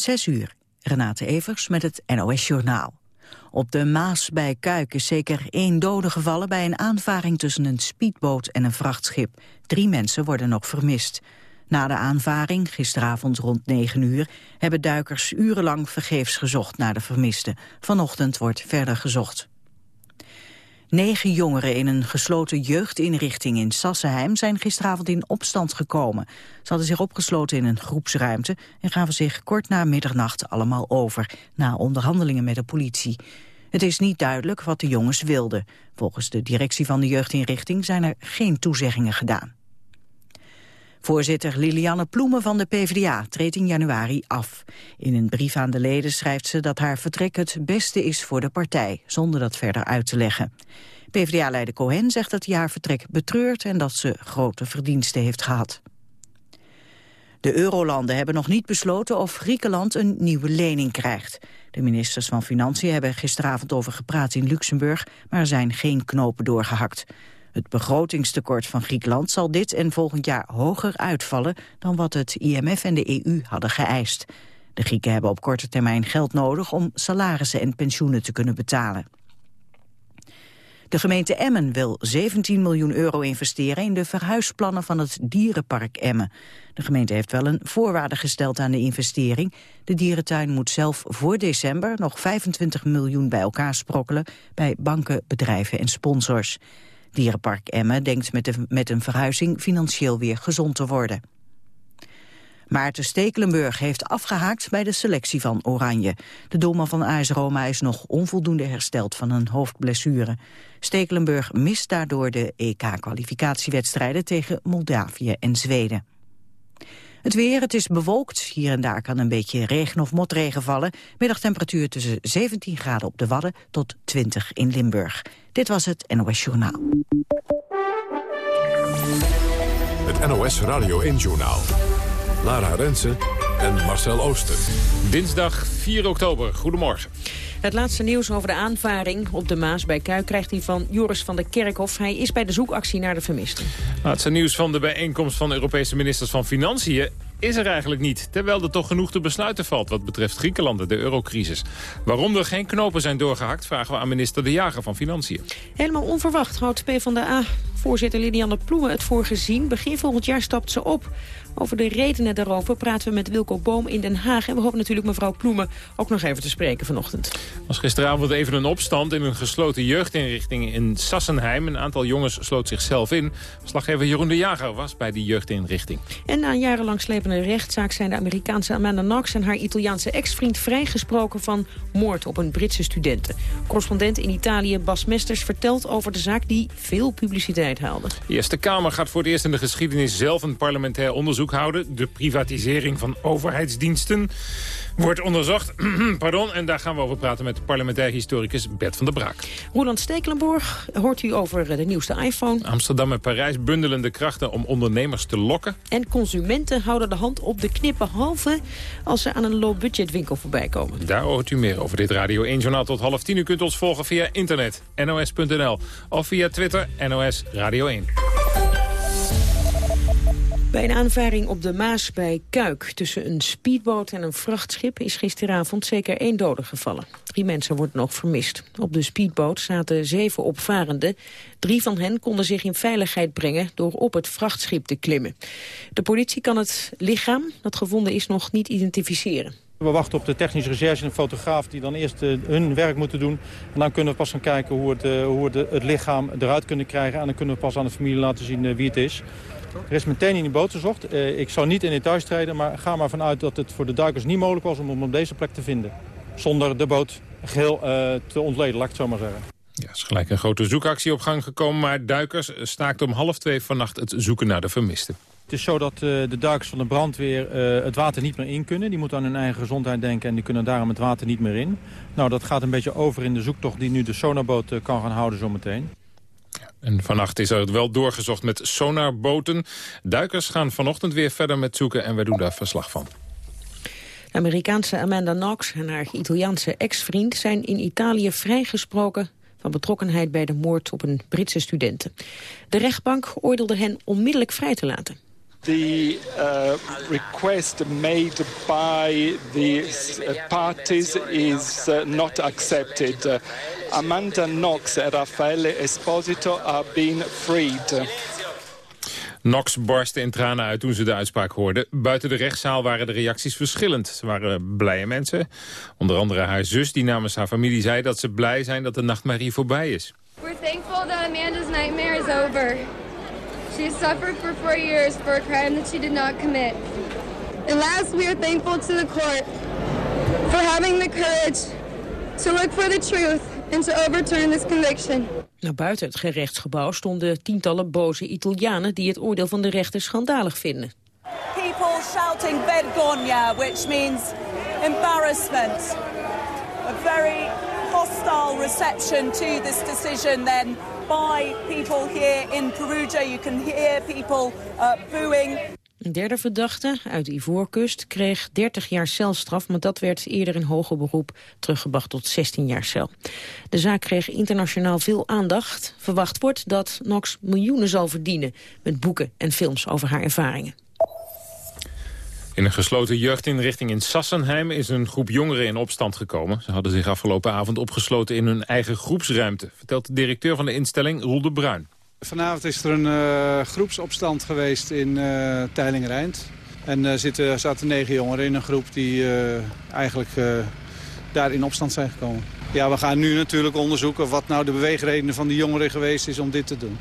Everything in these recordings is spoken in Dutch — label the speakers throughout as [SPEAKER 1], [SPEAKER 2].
[SPEAKER 1] Zes uur. Renate Evers met het NOS Journaal. Op de Maas bij Kuik is zeker één dode gevallen... bij een aanvaring tussen een speedboot en een vrachtschip. Drie mensen worden nog vermist. Na de aanvaring, gisteravond rond 9 uur... hebben duikers urenlang vergeefs gezocht naar de vermisten. Vanochtend wordt verder gezocht. Negen jongeren in een gesloten jeugdinrichting in Sassenheim zijn gisteravond in opstand gekomen. Ze hadden zich opgesloten in een groepsruimte en gaven zich kort na middernacht allemaal over, na onderhandelingen met de politie. Het is niet duidelijk wat de jongens wilden. Volgens de directie van de jeugdinrichting zijn er geen toezeggingen gedaan. Voorzitter Lilianne Ploemen van de PvdA treedt in januari af. In een brief aan de leden schrijft ze dat haar vertrek het beste is voor de partij, zonder dat verder uit te leggen. PvdA-leider Cohen zegt dat hij haar vertrek betreurt en dat ze grote verdiensten heeft gehad. De eurolanden hebben nog niet besloten of Griekenland een nieuwe lening krijgt. De ministers van Financiën hebben gisteravond over gepraat in Luxemburg, maar er zijn geen knopen doorgehakt. Het begrotingstekort van Griekenland zal dit en volgend jaar hoger uitvallen dan wat het IMF en de EU hadden geëist. De Grieken hebben op korte termijn geld nodig om salarissen en pensioenen te kunnen betalen. De gemeente Emmen wil 17 miljoen euro investeren in de verhuisplannen van het dierenpark Emmen. De gemeente heeft wel een voorwaarde gesteld aan de investering. De dierentuin moet zelf voor december nog 25 miljoen bij elkaar sprokkelen bij banken, bedrijven en sponsors. Dierenpark Emmen denkt met, de, met een verhuizing financieel weer gezond te worden. Maarten Stekelenburg heeft afgehaakt bij de selectie van Oranje. De doelman van AS Roma is nog onvoldoende hersteld van een hoofdblessure. Stekelenburg mist daardoor de EK-kwalificatiewedstrijden tegen Moldavië en Zweden. Het weer, het is bewolkt. Hier en daar kan een beetje regen of motregen vallen. Middagtemperatuur tussen 17 graden op de Wadden tot 20 in Limburg. Dit was het NOS Journaal.
[SPEAKER 2] Het NOS Radio 1 Journaal. Lara Rensen en Marcel Ooster.
[SPEAKER 3] Dinsdag 4 oktober. Goedemorgen.
[SPEAKER 4] Het laatste nieuws over de aanvaring op de Maas bij Kuik krijgt hij van Joris van der Kerkhof. Hij is bij de zoekactie naar de vermisten.
[SPEAKER 3] Laatste nieuws van de bijeenkomst van de Europese ministers van Financiën is er eigenlijk niet. Terwijl er toch genoeg te besluiten valt wat betreft Griekenland, de eurocrisis. Waarom er geen knopen zijn doorgehakt, vragen we aan minister De Jager van Financiën.
[SPEAKER 4] Helemaal onverwacht houdt PvdA-voorzitter Lilianne Ploemen het voor gezien. Begin volgend jaar stapt ze op. Over de redenen daarover praten we met Wilco Boom in Den Haag. En we hopen natuurlijk mevrouw Ploemen ook nog even te spreken vanochtend.
[SPEAKER 3] was gisteravond even een opstand in een gesloten jeugdinrichting in Sassenheim. Een aantal jongens sloot zichzelf in. Slaggever Jeroen de Jager was bij die jeugdinrichting.
[SPEAKER 4] En na een jarenlang slepende rechtszaak zijn de Amerikaanse Amanda Knox en haar Italiaanse ex-vriend vrijgesproken van moord op een Britse studenten. Correspondent in Italië Bas Mesters vertelt over de zaak die veel publiciteit haalde.
[SPEAKER 3] De Eerste Kamer gaat voor het eerst in de geschiedenis zelf een parlementair onderzoek houden. De privatisering van overheidsdiensten wordt onderzocht. Pardon, en daar gaan we over praten met parlementair historicus Bert van der Braak.
[SPEAKER 4] Roland Stekelenborg, hoort u over de nieuwste iPhone.
[SPEAKER 3] Amsterdam en Parijs bundelen de krachten om ondernemers te lokken.
[SPEAKER 4] En consumenten houden de hand op de knip, behalve als ze aan een low-budget winkel voorbij komen.
[SPEAKER 3] Daar hoort u meer over dit Radio 1 Journaal tot half tien. U kunt ons volgen via internet, nos.nl of via Twitter, NOS Radio 1.
[SPEAKER 4] Bij een aanvaring op de Maas bij Kuik tussen een speedboot en een vrachtschip is gisteravond zeker één dode gevallen. Drie mensen worden nog vermist. Op de speedboot zaten zeven opvarenden. Drie van hen konden zich in veiligheid brengen door op het vrachtschip te klimmen. De politie kan het lichaam dat gevonden is nog niet identificeren.
[SPEAKER 5] We wachten op de technische recherche en de fotograaf die dan eerst uh, hun werk moeten doen. En dan kunnen we pas gaan kijken hoe, het, uh, hoe we het lichaam eruit kunnen krijgen. En dan kunnen we pas aan de familie laten zien uh, wie het is. Er is meteen in de boot gezocht. Uh, ik zou niet in details treden, maar ga maar vanuit dat het voor de duikers niet mogelijk was om hem op deze plek te vinden. Zonder de boot geheel uh, te ontleden, laat ik het zo maar zeggen.
[SPEAKER 3] Ja, is gelijk een grote zoekactie op gang gekomen, maar duikers staakten om half twee vannacht het zoeken naar de vermisten.
[SPEAKER 5] Het is zo dat uh, de duikers van de brandweer het water niet meer in kunnen. Die moeten aan hun eigen gezondheid denken en die kunnen daarom het water niet meer in. Nou, dat gaat een beetje over in de zoektocht die nu de sonarboot kan gaan houden zometeen.
[SPEAKER 3] En vannacht is er wel doorgezocht met sonarboten. Duikers gaan vanochtend weer verder met zoeken en wij doen daar verslag van.
[SPEAKER 4] Amerikaanse Amanda Knox en haar Italiaanse ex-vriend zijn in Italië vrijgesproken van betrokkenheid bij de moord op een Britse studenten. De rechtbank oordeelde hen onmiddellijk vrij te laten.
[SPEAKER 6] The uh, request made by the uh, parties is uh, not accepted. Uh, Amanda Knox and Raffaele Esposito are being freed.
[SPEAKER 3] Knox barstte in tranen uit toen ze de uitspraak hoorden. Buiten de rechtszaal waren de reacties verschillend. Ze waren blije mensen. Onder andere haar zus die namens haar familie zei dat ze blij zijn dat de nachtmerrie voorbij is.
[SPEAKER 7] We're thankful that Amanda's nightmare is over. She suffered for four years for a crime that she did not commit. And last, we are thankful to the court for having the courage to look for the truth and to overturn this conviction.
[SPEAKER 4] Nou, buiten het gerechtsgebouw stonden tientallen boze Italianen... die het oordeel van de rechter schandalig vinden.
[SPEAKER 8] People shouting vergogna, which means embarrassment. A very hostile reception to this decision then by people here in Perugia. You can hear people uh, booing.
[SPEAKER 4] Een derde verdachte uit Ivoorkust kreeg 30 jaar celstraf... maar dat werd eerder in hoger beroep teruggebracht tot 16 jaar cel. De zaak kreeg internationaal veel aandacht. Verwacht wordt dat Knox miljoenen zal verdienen... met boeken en films over haar ervaringen.
[SPEAKER 3] In een gesloten jeugdinrichting in Sassenheim is een groep jongeren in opstand gekomen. Ze hadden zich afgelopen avond opgesloten in hun eigen groepsruimte... vertelt de directeur van de instelling Roel de Bruin.
[SPEAKER 9] Vanavond is er een uh, groepsopstand geweest in uh, Teilingereind. En er uh, zitten, zaten negen jongeren in een groep die eigenlijk daar in opstand zijn gekomen. Ja, we gaan nu natuurlijk onderzoeken wat nou de beweegredenen van die jongeren geweest is om dit te doen.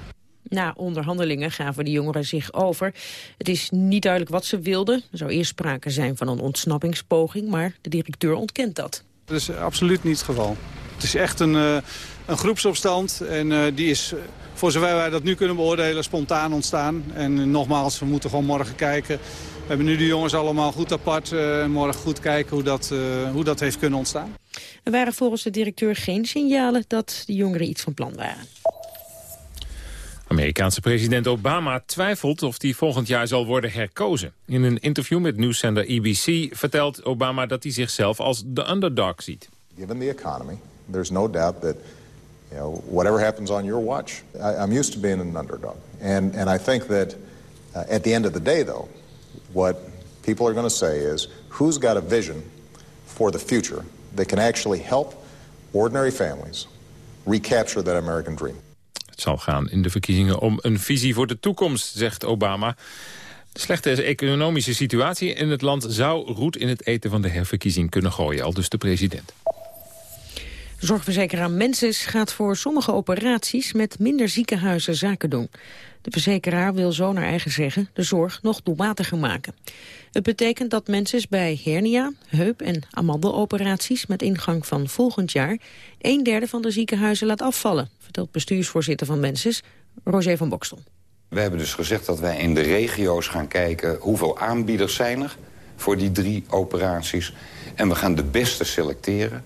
[SPEAKER 4] Na onderhandelingen gaven de jongeren zich over. Het is niet duidelijk wat ze wilden. Er zou eerst sprake zijn van een ontsnappingspoging, maar de directeur ontkent dat.
[SPEAKER 9] Dat is absoluut niet het geval. Het is echt een, een groepsopstand en die is voor zover wij dat nu kunnen beoordelen, spontaan ontstaan. En nogmaals, we moeten gewoon morgen kijken. We hebben nu de jongens allemaal goed apart. Uh, morgen goed kijken hoe dat, hoe dat heeft kunnen ontstaan.
[SPEAKER 4] Er waren volgens de directeur geen signalen dat de jongeren iets van plan waren.
[SPEAKER 3] Amerikaanse president Obama twijfelt of hij volgend jaar zal worden herkozen. In een interview met nieuwszender EBC vertelt Obama dat hij zichzelf als de underdog ziet.
[SPEAKER 10] Given the economy, there's no doubt that you know, whatever happens on your watch, I, am used to being an underdog. And, and I think that uh, at the end of the day, though, what people are going to say is who's got a vision for the future that can actually help ordinary families recapture that American dream.
[SPEAKER 3] Zal gaan in de verkiezingen om een visie voor de toekomst, zegt Obama. De slechte economische situatie in het land zou roet in het eten van de herverkiezing kunnen gooien, al dus de president.
[SPEAKER 4] Zorgverzekeraar Mensis gaat voor sommige operaties met minder ziekenhuizen zaken doen. De verzekeraar wil zo naar eigen zeggen de zorg nog doelmatiger maken. Het betekent dat Mensis bij hernia, heup- en amandeloperaties met ingang van volgend jaar een derde van de ziekenhuizen laat afvallen, vertelt bestuursvoorzitter van Mensis, Roger van Bokstel.
[SPEAKER 11] We hebben dus gezegd dat wij in de regio's gaan kijken hoeveel aanbieders zijn er voor die drie operaties. En we gaan de beste selecteren.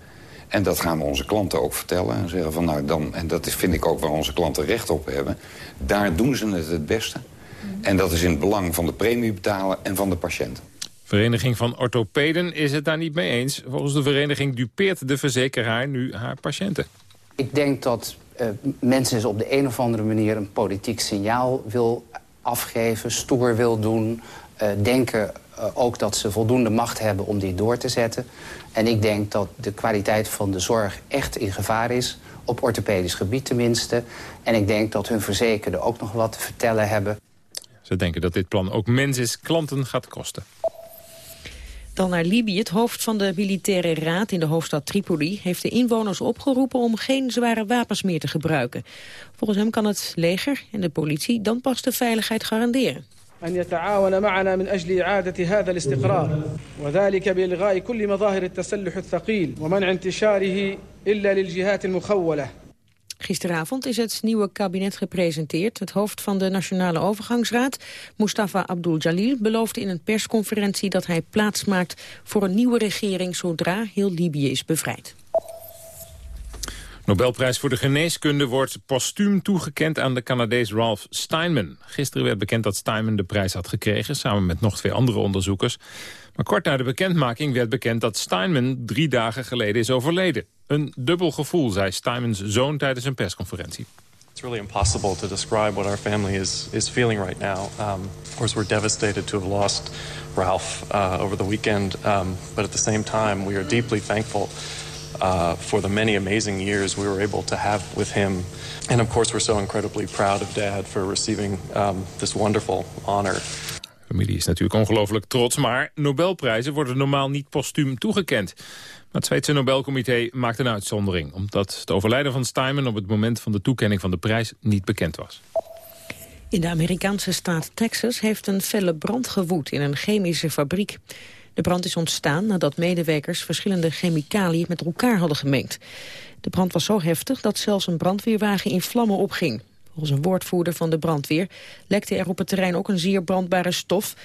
[SPEAKER 11] En dat gaan we onze klanten ook vertellen. En zeggen van nou dan, en dat vind ik ook waar onze klanten recht op hebben. Daar doen ze het het beste. En dat is in het belang van de premiebetaler en van de patiënt.
[SPEAKER 3] Vereniging van Orthopeden is het daar niet mee eens. Volgens de vereniging dupeert de verzekeraar nu haar patiënten.
[SPEAKER 12] Ik denk dat uh, mensen op de een of andere manier een politiek signaal wil afgeven, stoer wil doen, uh, denken uh, ook dat ze voldoende macht hebben om dit door te zetten. En ik denk dat de kwaliteit van de zorg echt in gevaar is. Op orthopedisch gebied tenminste. En ik denk dat hun verzekerden ook nog wat te vertellen hebben.
[SPEAKER 3] Ze denken dat dit plan ook mensen klanten gaat kosten.
[SPEAKER 4] Dan naar Libië. Het hoofd van de militaire raad in de hoofdstad Tripoli... heeft de inwoners opgeroepen om geen zware wapens meer te gebruiken. Volgens hem kan het leger en de politie dan pas de veiligheid garanderen.
[SPEAKER 13] أن يتعاون معنا من أجل إعادة هذا الاستقرار وذلك بإلغاء كل مظاهر التسلح الثقيل ومنع انتشاره إلا للجهات المخولة
[SPEAKER 4] Gisteravond is het nieuwe kabinet gepresenteerd. Het hoofd van de Nationale Overgangsraad, Mustafa Abdul Jalil, beloofde in een persconferentie dat hij plaatsmaakt voor een nieuwe regering zodra heel Libië is bevrijd.
[SPEAKER 3] Nobelprijs voor de geneeskunde wordt postuum toegekend aan de Canadees Ralph Steinman. Gisteren werd bekend dat Steinman de prijs had gekregen, samen met nog twee andere onderzoekers. Maar kort na de bekendmaking werd bekend dat Steinman drie dagen geleden is overleden. Een dubbel gevoel, zei Steinmans zoon tijdens een persconferentie.
[SPEAKER 14] It's really impossible to describe what our family is, is feeling right now. Um, of course, we're devastated to have lost Ralph uh, over the weekend, um, but at the same time, we are deeply thankful uh, for the many amazing years we were able to have with him. And of course, we're so incredibly proud of Dad for receiving um, this wonderful honor.
[SPEAKER 3] De familie is natuurlijk ongelooflijk trots, maar Nobelprijzen worden normaal niet postuum toegekend. Het Zweedse Nobelcomité maakt een uitzondering... omdat het overlijden van Steinman op het moment van de toekenning van de prijs niet bekend was.
[SPEAKER 4] In de Amerikaanse staat Texas heeft een felle brand gewoed in een chemische fabriek. De brand is ontstaan nadat medewerkers verschillende chemicaliën met elkaar hadden gemengd. De brand was zo heftig dat zelfs een brandweerwagen in vlammen opging. Volgens een woordvoerder van de brandweer lekte er op het terrein ook een zeer brandbare stof,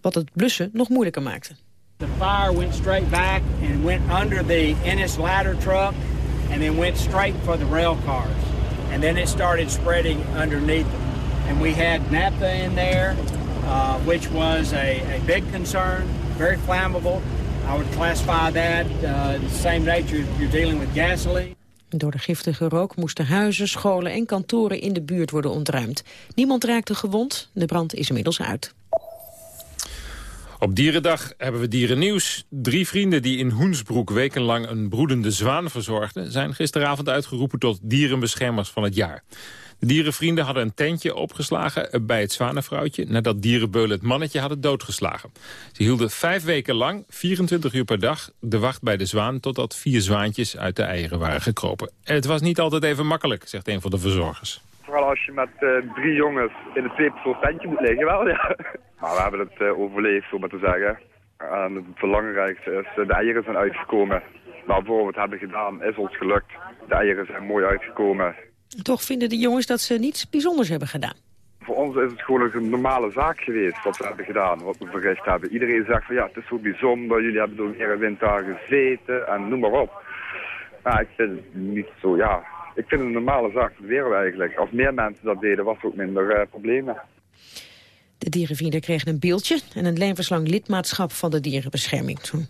[SPEAKER 4] wat het blussen nog moeilijker maakte.
[SPEAKER 15] The fire went straight back and went under the Ennis ladder truck and then went straight for the rail cars. And then it started spreading underneath them. And we had naphtha in there, uh, which was a, a big concern, very flammable. I would classify that uh, the same nature you're dealing with gasoline.
[SPEAKER 4] Door de giftige rook moesten huizen, scholen en kantoren in de buurt worden ontruimd. Niemand raakte gewond, de brand is inmiddels uit.
[SPEAKER 3] Op Dierendag hebben we dierennieuws. Drie vrienden die in Hoensbroek wekenlang een broedende zwaan verzorgden... zijn gisteravond uitgeroepen tot dierenbeschermers van het jaar. De dierenvrienden hadden een tentje opgeslagen bij het zwanenvrouwtje... nadat dierenbeulen het mannetje hadden doodgeslagen. Ze hielden vijf weken lang, 24 uur per dag, de wacht bij de zwaan... totdat vier zwaantjes uit de eieren waren gekropen. En het was niet altijd even makkelijk, zegt een van de verzorgers.
[SPEAKER 16] Vooral als je met uh, drie jongens in een tweepersoons tentje moet liggen, wel ja. Maar we hebben het uh, overleefd, om maar te zeggen. En het belangrijkste is, uh, de eieren zijn uitgekomen. Waarvoor we het hebben gedaan, is ons gelukt. De eieren zijn mooi uitgekomen.
[SPEAKER 4] Toch vinden de jongens dat ze niets bijzonders hebben gedaan.
[SPEAKER 16] Voor ons is het gewoon een normale zaak geweest wat we hebben gedaan, wat we verricht hebben. Iedereen zegt van ja, het is zo bijzonder, jullie hebben door weer wind daar gezeten en noem maar op. Maar ik vind het niet zo, ja, ik vind het een normale zaak voor de wereld eigenlijk. Als meer mensen dat deden, was er ook minder uh, problemen.
[SPEAKER 4] De dierenvrienden kregen een beeldje en een levenslang lidmaatschap van de dierenbescherming. Zo'n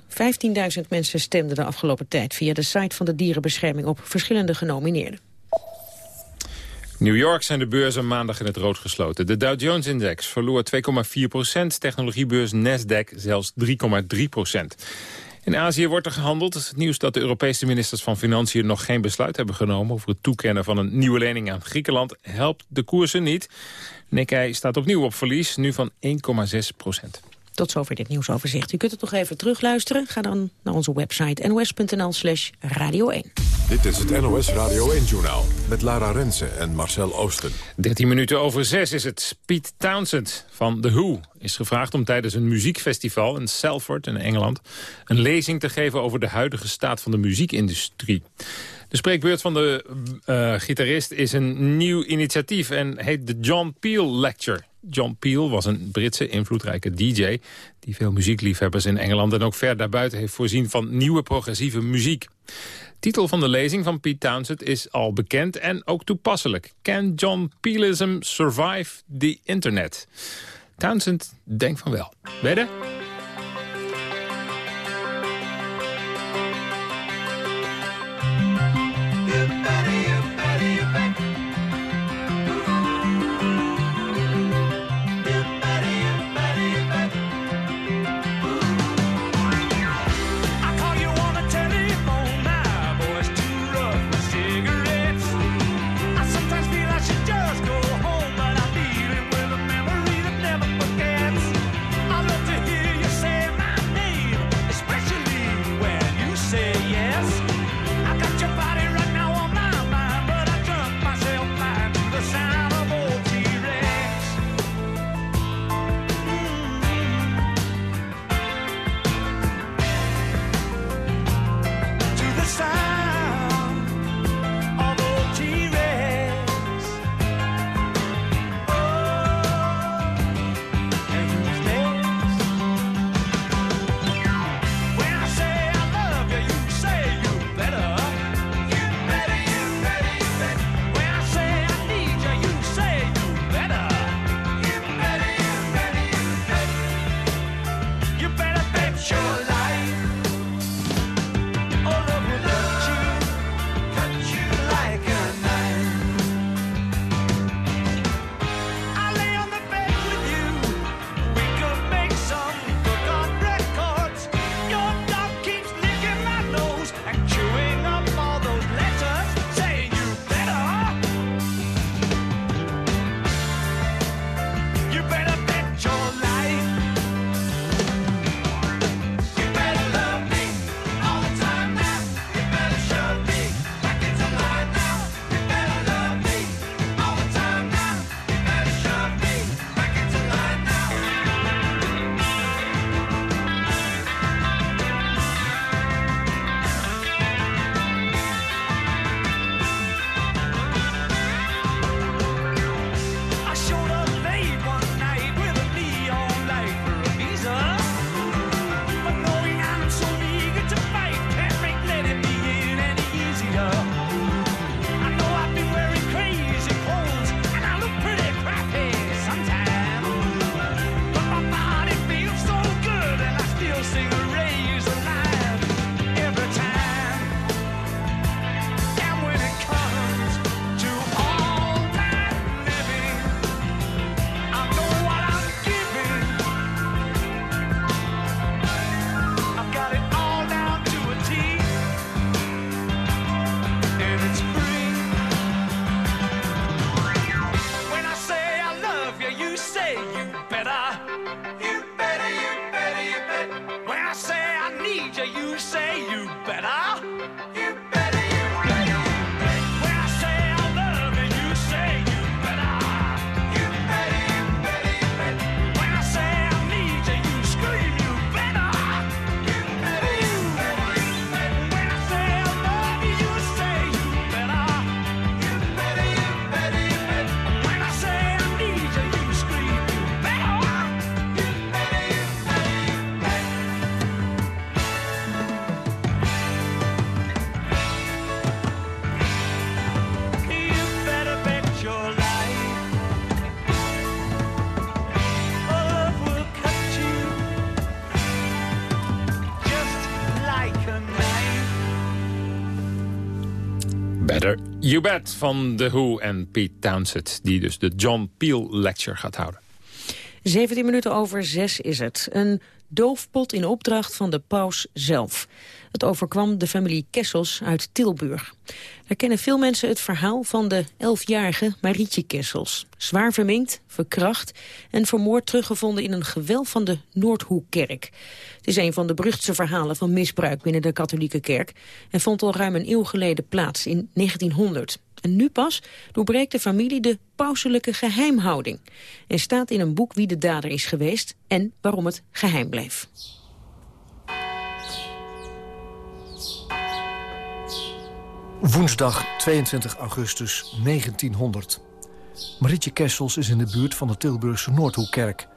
[SPEAKER 4] 15.000 mensen stemden de afgelopen tijd via de site van de dierenbescherming op verschillende genomineerden.
[SPEAKER 3] New York zijn de beurzen maandag in het rood gesloten. De Dow Jones-index verloor 2,4 procent. Technologiebeurs Nasdaq zelfs 3,3 procent. In Azië wordt er gehandeld. Het nieuws dat de Europese ministers van Financiën nog geen besluit hebben genomen... over het toekennen van een nieuwe lening aan Griekenland... helpt de koersen niet. Nikkei staat opnieuw op verlies, nu van 1,6 procent.
[SPEAKER 4] Tot zover dit nieuwsoverzicht. U kunt het nog even terugluisteren. Ga dan naar onze website nos.nl slash radio 1.
[SPEAKER 2] Dit is het NOS Radio 1-journaal met Lara Rensen en Marcel Oosten.
[SPEAKER 3] 13 minuten over 6 is het. Pete Townsend van The Who is gevraagd om tijdens een muziekfestival in Salford in Engeland... een lezing te geven over de huidige staat van de muziekindustrie. De spreekbeurt van de uh, gitarist is een nieuw initiatief en heet de John Peel Lecture. John Peel was een Britse invloedrijke DJ... die veel muziekliefhebbers in Engeland en ook ver daarbuiten heeft voorzien van nieuwe progressieve muziek. Titel van de lezing van Pete Townsend is al bekend en ook toepasselijk. Can John Peelism survive the internet? Townsend denkt van wel. Wedden?
[SPEAKER 17] You
[SPEAKER 3] Bet van The Who en Pete Townsend... die dus de John Peel Lecture gaat houden.
[SPEAKER 4] 17 minuten over 6 is het. Een doofpot in opdracht van de paus zelf. Het overkwam de familie Kessels uit Tilburg. Er kennen veel mensen het verhaal van de elfjarige Marietje Kessels. Zwaar verminkt, verkracht en vermoord teruggevonden in een gewelf van de Noordhoekkerk. Het is een van de beruchtste verhalen van misbruik binnen de katholieke kerk... en vond al ruim een eeuw geleden plaats in 1900. En nu pas doorbreekt de familie de pauselijke geheimhouding. Er staat in een boek wie de dader is geweest en waarom het geheim bleef.
[SPEAKER 18] Woensdag 22 augustus 1900. Marietje Kessels is in de buurt van de Tilburgse Noordhoekkerk.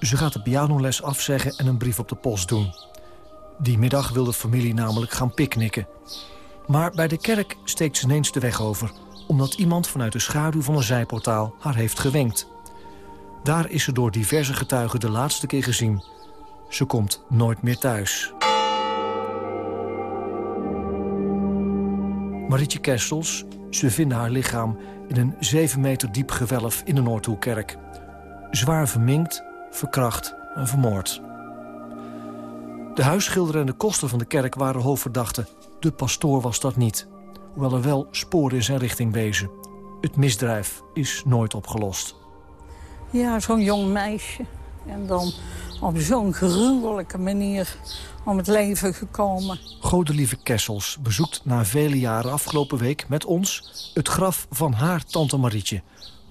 [SPEAKER 18] Ze gaat de pianoles afzeggen en een brief op de post doen. Die middag wil de familie namelijk gaan picknicken. Maar bij de kerk steekt ze ineens de weg over... omdat iemand vanuit de schaduw van een zijportaal haar heeft gewenkt. Daar is ze door diverse getuigen de laatste keer gezien. Ze komt nooit meer thuis. Marietje Kessels, ze vinden haar lichaam in een 7 meter diep gewelf in de Noordhoekkerk. Zwaar verminkt, verkracht en vermoord. De huisschilder en de koster van de kerk waren hoofdverdachten. De pastoor was dat niet. Hoewel er wel sporen in zijn richting wezen. Het misdrijf is nooit opgelost.
[SPEAKER 19] Ja, zo'n jong meisje. En dan op zo'n gruwelijke manier om het leven gekomen.
[SPEAKER 18] Godelieve Kessels bezoekt na vele jaren afgelopen week met ons... het graf van haar tante Marietje...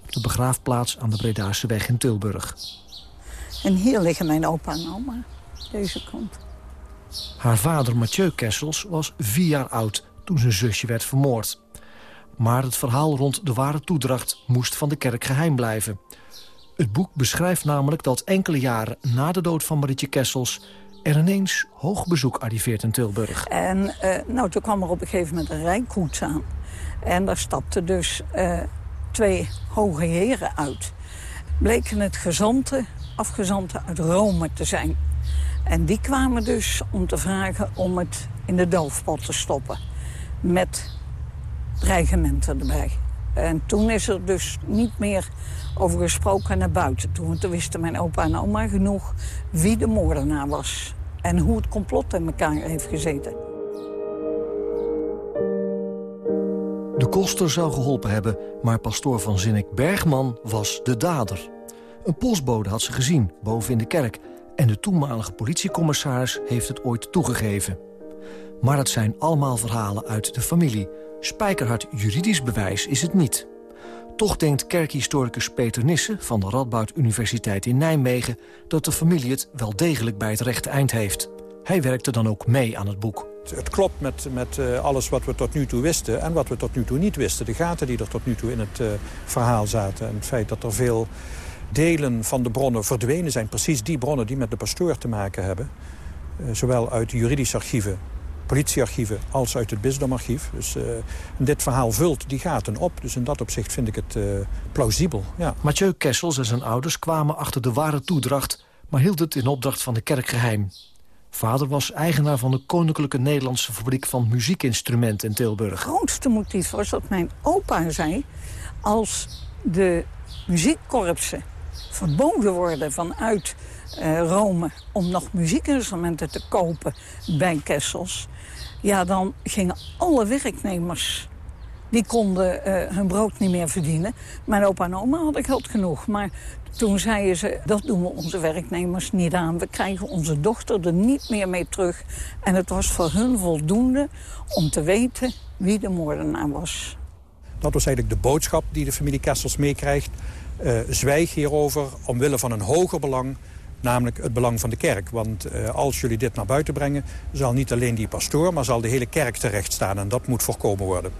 [SPEAKER 18] op de begraafplaats aan de Bredaarse weg in Tilburg.
[SPEAKER 19] En hier liggen mijn opa en oma, deze kant.
[SPEAKER 18] Haar vader Mathieu Kessels was vier jaar oud toen zijn zusje werd vermoord. Maar het verhaal rond de ware toedracht moest van de kerk geheim blijven. Het boek beschrijft namelijk dat enkele jaren na de dood van Marietje Kessels... er ineens hoog bezoek arriveert in Tilburg.
[SPEAKER 19] En uh, nou, toen kwam er op een gegeven moment een rijkoets aan. En daar stapten dus uh, twee hoge heren uit. Bleken het gezanten, afgezanten uit Rome te zijn. En die kwamen dus om te vragen om het in de doofpot te stoppen. Met dreigementen erbij. En toen is er dus niet meer over gesproken naar buiten. Toen, toen wisten mijn opa en oma genoeg wie de moordenaar was. En hoe het complot in elkaar heeft gezeten.
[SPEAKER 18] De koster zou geholpen hebben, maar pastoor van Zinnik Bergman was de dader. Een postbode had ze gezien, boven in de kerk... en de toenmalige politiecommissaris heeft het ooit toegegeven. Maar het zijn allemaal verhalen uit de familie. Spijkerhard juridisch bewijs is het niet. Toch denkt kerkhistoricus Peter Nissen van de Radboud Universiteit in Nijmegen... dat de familie het wel degelijk bij het rechte eind heeft. Hij werkte dan ook mee aan het boek.
[SPEAKER 5] Het klopt met, met uh, alles wat we tot nu toe wisten en wat we tot nu toe niet wisten. De gaten die er tot nu toe in het uh, verhaal zaten. En het feit dat er veel delen van de bronnen verdwenen zijn. Precies die bronnen die met de pastoor te maken hebben. Uh, zowel uit juridische archieven politiearchieven als uit het bisdomarchief. Dus uh, dit verhaal vult die gaten op. Dus in dat opzicht vind ik het uh, plausibel. Ja.
[SPEAKER 18] Mathieu Kessels en zijn ouders kwamen achter de ware toedracht... maar hield het in opdracht van de kerk geheim. Vader was eigenaar van de Koninklijke Nederlandse Fabriek van Muziekinstrumenten in Tilburg. Het
[SPEAKER 19] grootste motief was dat mijn opa zei... als de muziekkorpsen verboden worden vanuit uh, Rome... om nog muziekinstrumenten te kopen bij Kessels... ja, dan gingen alle werknemers die konden uh, hun brood niet meer verdienen. Mijn opa en oma hadden geld genoeg. Maar toen zeiden ze, dat doen we onze werknemers niet aan. We krijgen onze dochter er niet meer mee terug. En het was voor hun voldoende om te weten wie de moordenaar was.
[SPEAKER 20] Dat was eigenlijk de boodschap die de familie Kessels meekrijgt. Uh, zwijg hierover omwille van een hoger belang namelijk het belang van de kerk. Want uh, als jullie dit naar buiten brengen... zal niet alleen die pastoor, maar zal de hele kerk terecht staan. En dat moet voorkomen worden.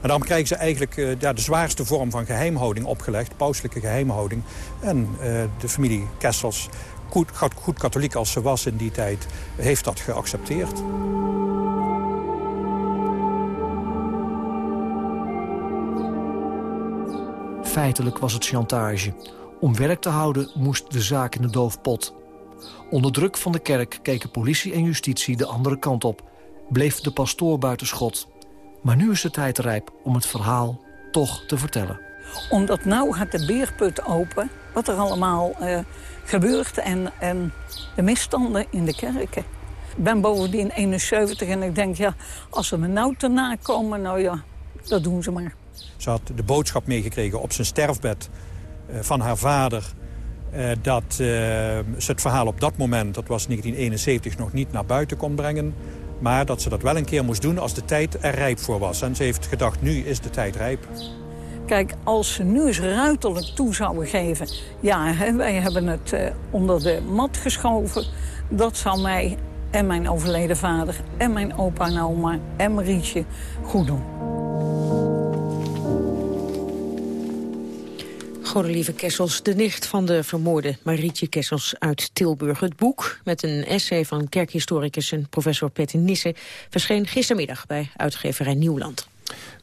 [SPEAKER 20] En daarom krijgen ze eigenlijk uh, ja, de zwaarste vorm van geheimhouding opgelegd. Pauselijke geheimhouding. En uh, de familie Kessels, goed, goed katholiek als ze was in die tijd... heeft dat geaccepteerd.
[SPEAKER 18] Feitelijk was het chantage. Om werk te houden moest de zaak in de doofpot. Onder druk van de kerk keken politie en justitie de andere kant op. Bleef de pastoor buiten schot. Maar nu is de tijd rijp om het verhaal toch te vertellen.
[SPEAKER 19] Omdat nou gaat de beerput open, wat er allemaal uh, gebeurt... En, en de misstanden in de kerken. Ik ben bovendien 71 en ik denk, ja, als ze me nou te nakomen... nou ja, dat doen ze maar.
[SPEAKER 20] Ze had de boodschap meegekregen op zijn sterfbed eh, van haar vader... Uh, dat uh, ze het verhaal op dat moment, dat was 1971, nog niet naar buiten kon brengen. Maar dat ze dat wel een keer moest doen als de tijd er rijp voor was. En ze heeft gedacht, nu is de tijd rijp.
[SPEAKER 19] Kijk, als ze nu eens ruiterlijk toe zouden geven... ja, wij hebben het uh, onder de mat geschoven... dat zou mij en mijn overleden vader en mijn opa en oma en Marietje goed doen.
[SPEAKER 4] Godelieve Kessels, de nicht van de vermoorde Marietje Kessels uit Tilburg. Het boek met een essay van kerkhistoricus en professor Peter Nissen... verscheen gistermiddag bij uitgeverij Nieuwland.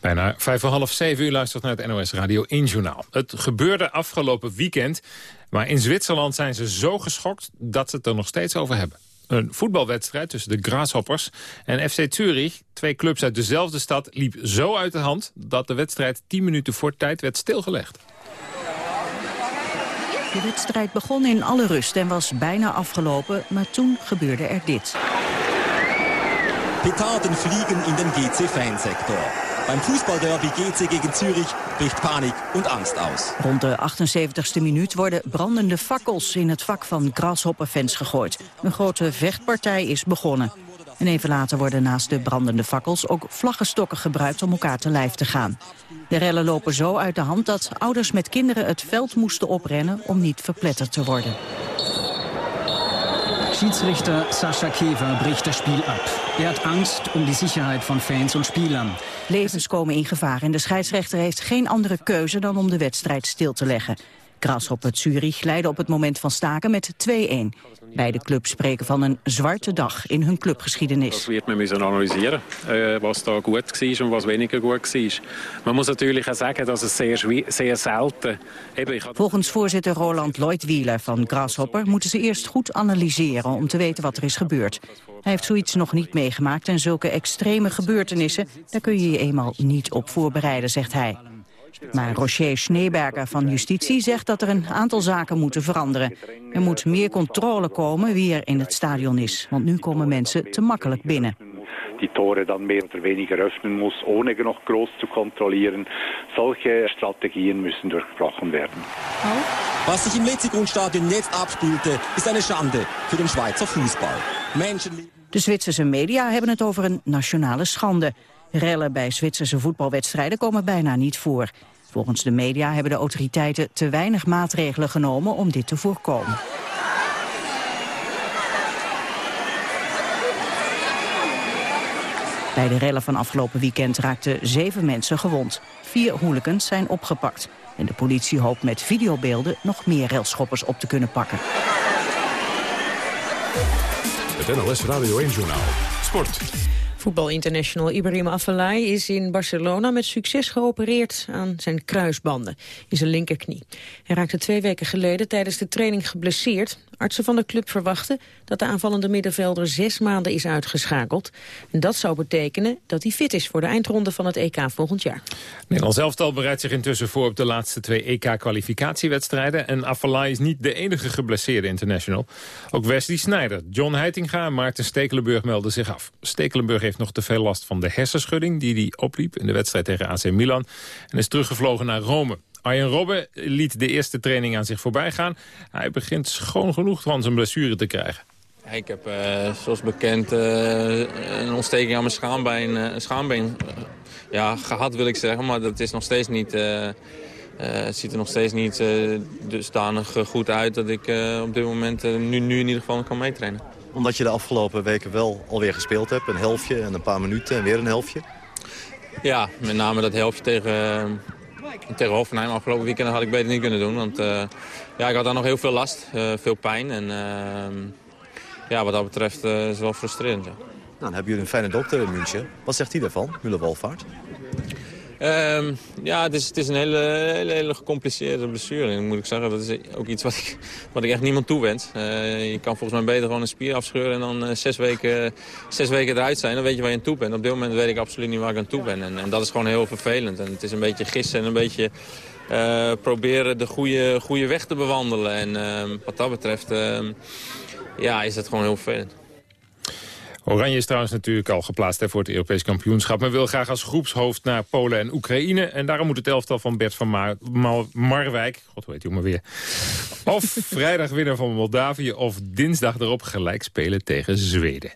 [SPEAKER 3] Bijna vijf voor half zeven uur luistert naar het NOS Radio 1 Journaal. Het gebeurde afgelopen weekend, maar in Zwitserland zijn ze zo geschokt... dat ze het er nog steeds over hebben. Een voetbalwedstrijd tussen de Graashoppers en FC Zurich, twee clubs uit dezelfde stad, liep zo uit de hand... dat de wedstrijd tien minuten voor tijd werd stilgelegd.
[SPEAKER 1] De wedstrijd begon in alle rust en was bijna afgelopen, maar toen gebeurde er dit.
[SPEAKER 21] Petarden vliegen in den GC-Fansector. Beim Fußballderby GC gegen Zürich bricht Panik und Angst aus.
[SPEAKER 1] Rond de 78ste minuut worden brandende fakkels in het vak van Grasshopper-fans gegooid. Een grote vechtpartij is begonnen. En even later worden naast de brandende fakkels ook vlaggenstokken gebruikt om elkaar te lijf te gaan. De rellen lopen zo uit de hand dat ouders met kinderen het veld moesten oprennen om niet verpletterd te worden.
[SPEAKER 22] Schiedsrichter Sascha Kever bricht das Spiel ab. Er hat Angst um die Sicherheit van Fans en Spielern.
[SPEAKER 1] Levens komen in gevaar en de scheidsrechter heeft geen andere keuze dan om de wedstrijd stil te leggen. Grasshopper Zurich leidde op het moment van staken met 2-1. Beide clubs spreken van een zwarte dag in hun clubgeschiedenis.
[SPEAKER 23] Dat wird man müssen analysieren, äh, was da gut war und was weniger gut war. Man muss natürlich auch sagen, dass es sehr, sehr selten...
[SPEAKER 1] Volgens voorzitter Roland Lloyd-Wieler van Grasshopper moeten ze eerst goed analyseren om te weten wat er is gebeurd. Hij heeft zoiets nog niet meegemaakt en zulke extreme gebeurtenissen, daar kun je je eenmaal niet op voorbereiden, zegt hij. Maar Rocher Schneeberger van Justitie zegt dat er een aantal zaken moeten veranderen. Er moet meer controle komen wie er in het stadion is. Want nu komen mensen te makkelijk binnen.
[SPEAKER 24] Die Tore dan meer of weniger öffnen muss, ohne noch groß zu kontrollieren. Solche Strategien müssen durchbrochen werden.
[SPEAKER 21] Was sich im Letzigrundstadion jetzt abspielte, ist eine Schande für den Schweizer Fußball. Menschen
[SPEAKER 1] de Zwitserse media hebben het over een nationale schande. Rellen bij Zwitserse voetbalwedstrijden komen bijna niet voor. Volgens de media hebben de autoriteiten te weinig maatregelen genomen om dit te voorkomen. Bij de rellen van afgelopen weekend raakten zeven mensen gewond. Vier hooligans zijn opgepakt. En de politie hoopt met videobeelden nog meer relschoppers op te kunnen pakken.
[SPEAKER 2] Het NLS Radio 1-journaal. Sport.
[SPEAKER 4] Voetbal International Ibrahim Afellay is in Barcelona met succes geopereerd aan zijn kruisbanden in zijn linkerknie. Hij raakte twee weken geleden tijdens de training geblesseerd. Artsen van de club verwachten dat de aanvallende middenvelder zes maanden is uitgeschakeld. En dat zou betekenen dat hij fit is voor de eindronde van het EK volgend jaar.
[SPEAKER 3] Nederland elftal bereidt zich intussen voor op de laatste twee EK-kwalificatiewedstrijden. En Afellay is niet de enige geblesseerde international. Ook Wesley Sneijder, John Heitinga en Maarten Stekelenburg melden zich af. Stekelenburg heeft nog te veel last van de hersenschudding die hij opliep in de wedstrijd tegen AC Milan. En is teruggevlogen naar Rome. Arjen Robben liet de eerste training aan zich voorbij gaan. Hij begint schoon genoeg van zijn blessure te krijgen.
[SPEAKER 25] Ik heb, uh, zoals bekend, uh, een ontsteking aan mijn schaambeen, uh, schaambeen ja, gehad, wil ik zeggen. Maar dat is nog steeds niet, het ziet er nog steeds niet dusdanig goed uit... dat ik op dit moment nu, nu in ieder geval kan meetrainen.
[SPEAKER 26] Omdat je de afgelopen weken wel alweer gespeeld hebt. Een helftje en een paar minuten en weer een helftje.
[SPEAKER 25] Ja, met name dat helftje tegen tegen Hoffenheim afgelopen weekend had ik beter niet kunnen doen. Want uh, ja, ik had daar nog heel veel last, uh, veel pijn. En uh, ja, wat dat betreft is het wel frustrerend. Ja.
[SPEAKER 26] Nou, dan hebben jullie een fijne dokter in München. Wat zegt hij daarvan, Müller-Wolvaart?
[SPEAKER 25] Um, ja, het is, het is een hele, hele, hele gecompliceerde blessure. En moet ik zeggen, dat is ook iets wat ik, wat ik echt niemand toewens. Uh, je kan volgens mij beter gewoon een spier afscheuren en dan uh, zes, weken, zes weken eruit zijn. Dan weet je waar je aan toe bent. Op dit moment weet ik absoluut niet waar ik aan toe ben. En, en dat is gewoon heel vervelend. En het is een beetje gissen en een beetje uh, proberen de goede, goede weg te bewandelen. En ehm, wat dat betreft ehm, ja, is het gewoon heel vervelend.
[SPEAKER 3] Oranje is trouwens natuurlijk al geplaatst voor het Europees kampioenschap... maar wil graag als groepshoofd naar Polen en Oekraïne. En daarom moet het elftal van Bert van Mar Mar Marwijk... God, hoe heet maar weer... of vrijdag winnaar van Moldavië... of dinsdag erop gelijk spelen tegen Zweden.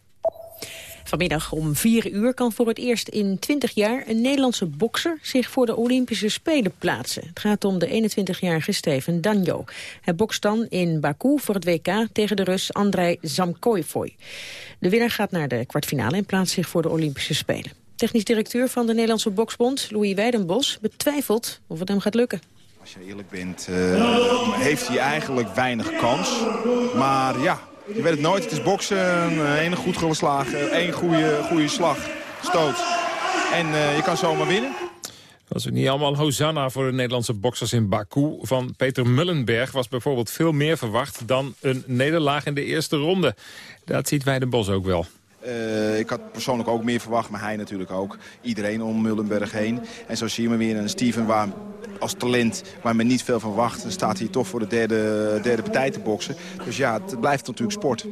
[SPEAKER 4] Vanmiddag om 4 uur kan voor het eerst in 20 jaar een Nederlandse bokser zich voor de Olympische Spelen plaatsen. Het gaat om de 21-jarige Steven Danjo. Hij bokst dan in Baku voor het WK tegen de Rus Andrei Zamkoivoy. De winnaar gaat naar de kwartfinale en plaatst zich voor de Olympische Spelen. Technisch directeur van de Nederlandse Boksbond, Louis Weidenbos, betwijfelt of het hem gaat lukken.
[SPEAKER 27] Als je eerlijk bent, uh, heeft hij eigenlijk weinig kans. Maar ja, je weet het nooit. Het is boksen, een ene goed geslagen, één goede, goede slag, stoot. En uh, je kan zomaar winnen.
[SPEAKER 3] Dat is niet allemaal Hosanna voor de Nederlandse boksers in Baku. Van Peter Mullenberg was bijvoorbeeld veel meer verwacht dan een nederlaag in de eerste ronde. Dat ziet Weidenbos ook wel.
[SPEAKER 27] Uh, ik had persoonlijk ook meer verwacht, maar hij natuurlijk ook. Iedereen om Mullenberg heen. En zo zie je weer een Steven waar als talent waar men niet veel van wacht. Dan staat hij toch voor de derde, derde partij te boksen. Dus ja, het blijft natuurlijk sport.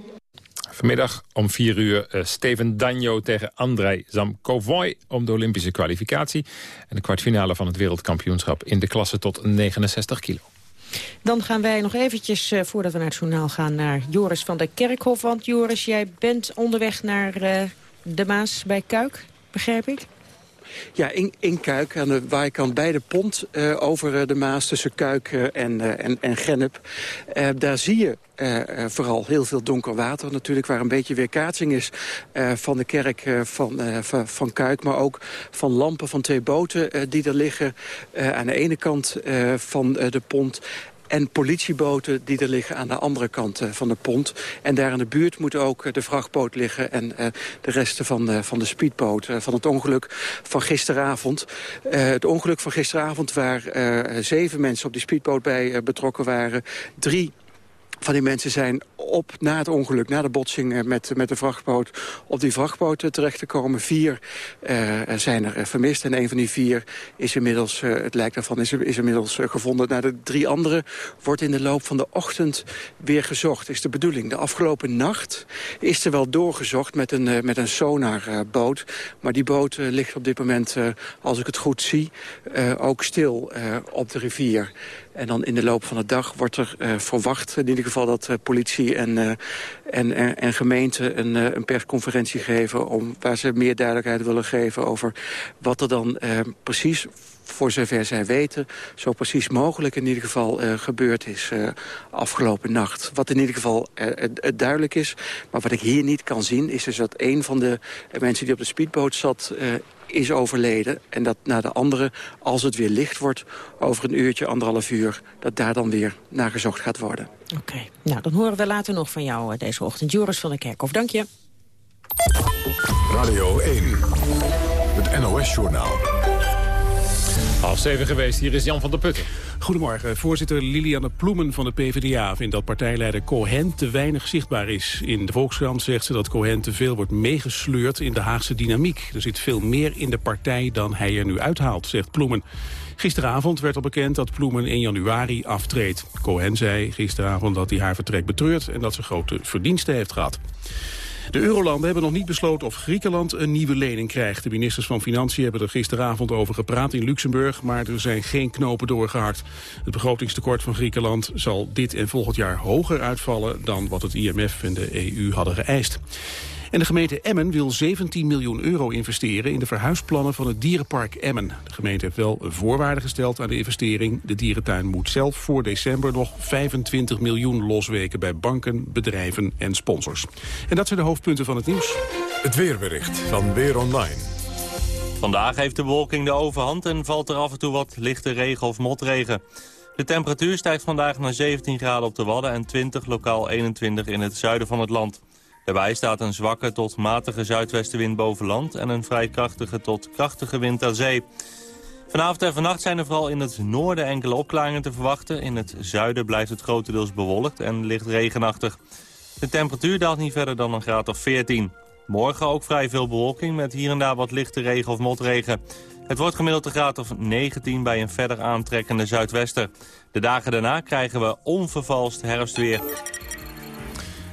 [SPEAKER 3] Vanmiddag om 4 uur uh, Steven Danjo tegen Andrei Zamkovoy... om de Olympische kwalificatie. En de kwartfinale van het wereldkampioenschap in de klasse tot 69 kilo.
[SPEAKER 4] Dan gaan wij nog eventjes, uh, voordat we naar het journaal gaan... naar Joris van der Kerkhof. Want Joris, jij bent onderweg naar uh, de Maas bij Kuik, begrijp ik?
[SPEAKER 28] Ja, in, in Kuik, aan de waaikant bij de pont uh, over uh, de Maas tussen Kuik uh, en, en, en Gennep. daar zie je vooral heel veel donker water natuurlijk... waar een beetje weerkaatsing is van de kerk van, van Kuik... maar ook van lampen van twee boten die er liggen aan de ene kant van de pont en politieboten die er liggen aan de andere kant uh, van de pont. En daar in de buurt moet ook uh, de vrachtboot liggen... en uh, de resten van, van de speedboot van het ongeluk van gisteravond. het ongeluk van gisteravond waar zeven mensen op die speedboot bij betrokken waren. Drie van die mensen zijn op na het ongeluk, na de botsing eh, met, met de vrachtboot... op die vrachtboot terecht te komen. Vier uh, zijn er vermist en een van die vier is inmiddels... Het lijkt daarvan is, inmiddels gevonden. Naar de drie anderen wordt in de loop van de ochtend weer gezocht. Is de bedoeling. De afgelopen nacht is er wel doorgezocht met een, met een sonarboot. maar die boot ligt op dit moment, als ik het goed zie... ook stil op de rivier. En dan in de loop van de dag wordt er uh, verwacht... in ieder geval dat uh, politie en, uh, en, en, en, gemeente een, een, persconferentie geven... Om, waar ze meer duidelijkheid willen geven over wat er dan precies voor zover zij weten, zo precies mogelijk in ieder geval gebeurd is afgelopen nacht. Wat in ieder geval duidelijk is, maar wat ik hier niet kan zien... is dus dat een van de mensen die op de speedboot zat is overleden. En dat naar de andere, als het weer licht wordt, over een uurtje, anderhalf uur... dat daar dan weer naar gezocht gaat worden.
[SPEAKER 4] Oké, okay. nou dan horen we later nog van jou deze ochtend. Joris van der Kerkhof, dank je.
[SPEAKER 2] Radio 1, het NOS-journaal.
[SPEAKER 3] Half zeven geweest, hier is Jan van der Putten.
[SPEAKER 29] Goedemorgen. Voorzitter Liliane Ploemen van de PvdA vindt dat partijleider Cohen te weinig zichtbaar is. In de Volkskrant zegt ze dat Cohen te veel wordt meegesleurd in de Haagse dynamiek. Er zit veel meer in de partij dan hij er nu uithaalt, zegt Ploemen. Gisteravond werd al bekend dat Ploemen in januari aftreedt. Cohen zei gisteravond dat hij haar vertrek betreurt en dat ze grote verdiensten heeft gehad. De eurolanden hebben nog niet besloten of Griekenland een nieuwe lening krijgt. De ministers van Financiën hebben er gisteravond over gepraat in Luxemburg, maar er zijn geen knopen doorgehakt. Het begrotingstekort van Griekenland zal dit en volgend jaar hoger uitvallen dan wat het IMF en de EU hadden geëist. En de gemeente Emmen wil 17 miljoen euro investeren in de verhuisplannen van het dierenpark Emmen. De gemeente heeft wel een voorwaarde gesteld aan de investering. De dierentuin moet zelf voor december nog 25 miljoen losweken bij banken, bedrijven en sponsors. En dat zijn de hoofdpunten van het nieuws.
[SPEAKER 2] Het weerbericht van Weer Online.
[SPEAKER 30] Vandaag heeft de bewolking de overhand en valt er af en toe wat lichte regen of motregen. De temperatuur stijgt vandaag naar 17 graden op de Wadden en 20, lokaal 21 in het zuiden van het land. Daarbij staat een zwakke tot matige zuidwestenwind boven land... en een vrij krachtige tot krachtige wind aan zee. Vanavond en vannacht zijn er vooral in het noorden enkele opklaringen te verwachten. In het zuiden blijft het grotendeels bewolkt en licht regenachtig. De temperatuur daalt niet verder dan een graad of 14. Morgen ook vrij veel bewolking met hier en daar wat lichte regen of motregen. Het wordt gemiddeld een graad of 19 bij een verder aantrekkende zuidwester. De dagen daarna krijgen we onvervalst herfstweer.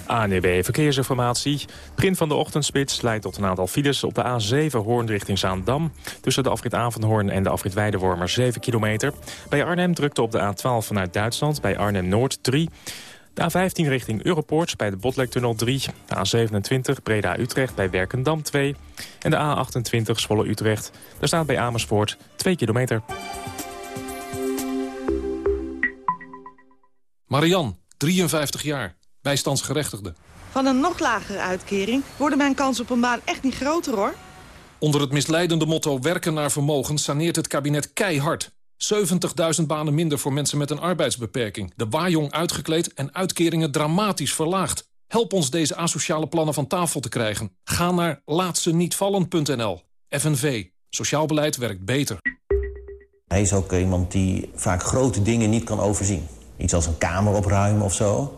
[SPEAKER 31] ANEB Verkeersinformatie. Print van de ochtendspits leidt tot een aantal files op de A7 Hoorn richting Zaandam. Tussen de afrit Avanhoorn en de afrit Weidewormer 7 kilometer. Bij Arnhem drukte op de A12 vanuit Duitsland, bij Arnhem-Noord 3. De A15 richting Europoort bij de Botlektunnel 3. De A27 Breda-Utrecht bij Werkendam 2. En de A28 Zwolle-Utrecht. Daar staat bij Amersfoort 2 kilometer.
[SPEAKER 32] Marian, 53 jaar
[SPEAKER 33] Van een nog lagere uitkering worden mijn kans op een baan echt niet groter, hoor.
[SPEAKER 32] Onder het misleidende motto werken naar vermogen saneert het kabinet keihard. 70.000 banen minder voor mensen met een arbeidsbeperking. De waaijong uitgekleed en uitkeringen dramatisch verlaagd. Help ons deze asociale plannen van tafel te krijgen. Ga naar laatsenietvallen.nl. FNV. Sociaal beleid werkt beter.
[SPEAKER 34] Hij is ook iemand die vaak grote dingen niet kan overzien. Iets als een kamer opruimen of zo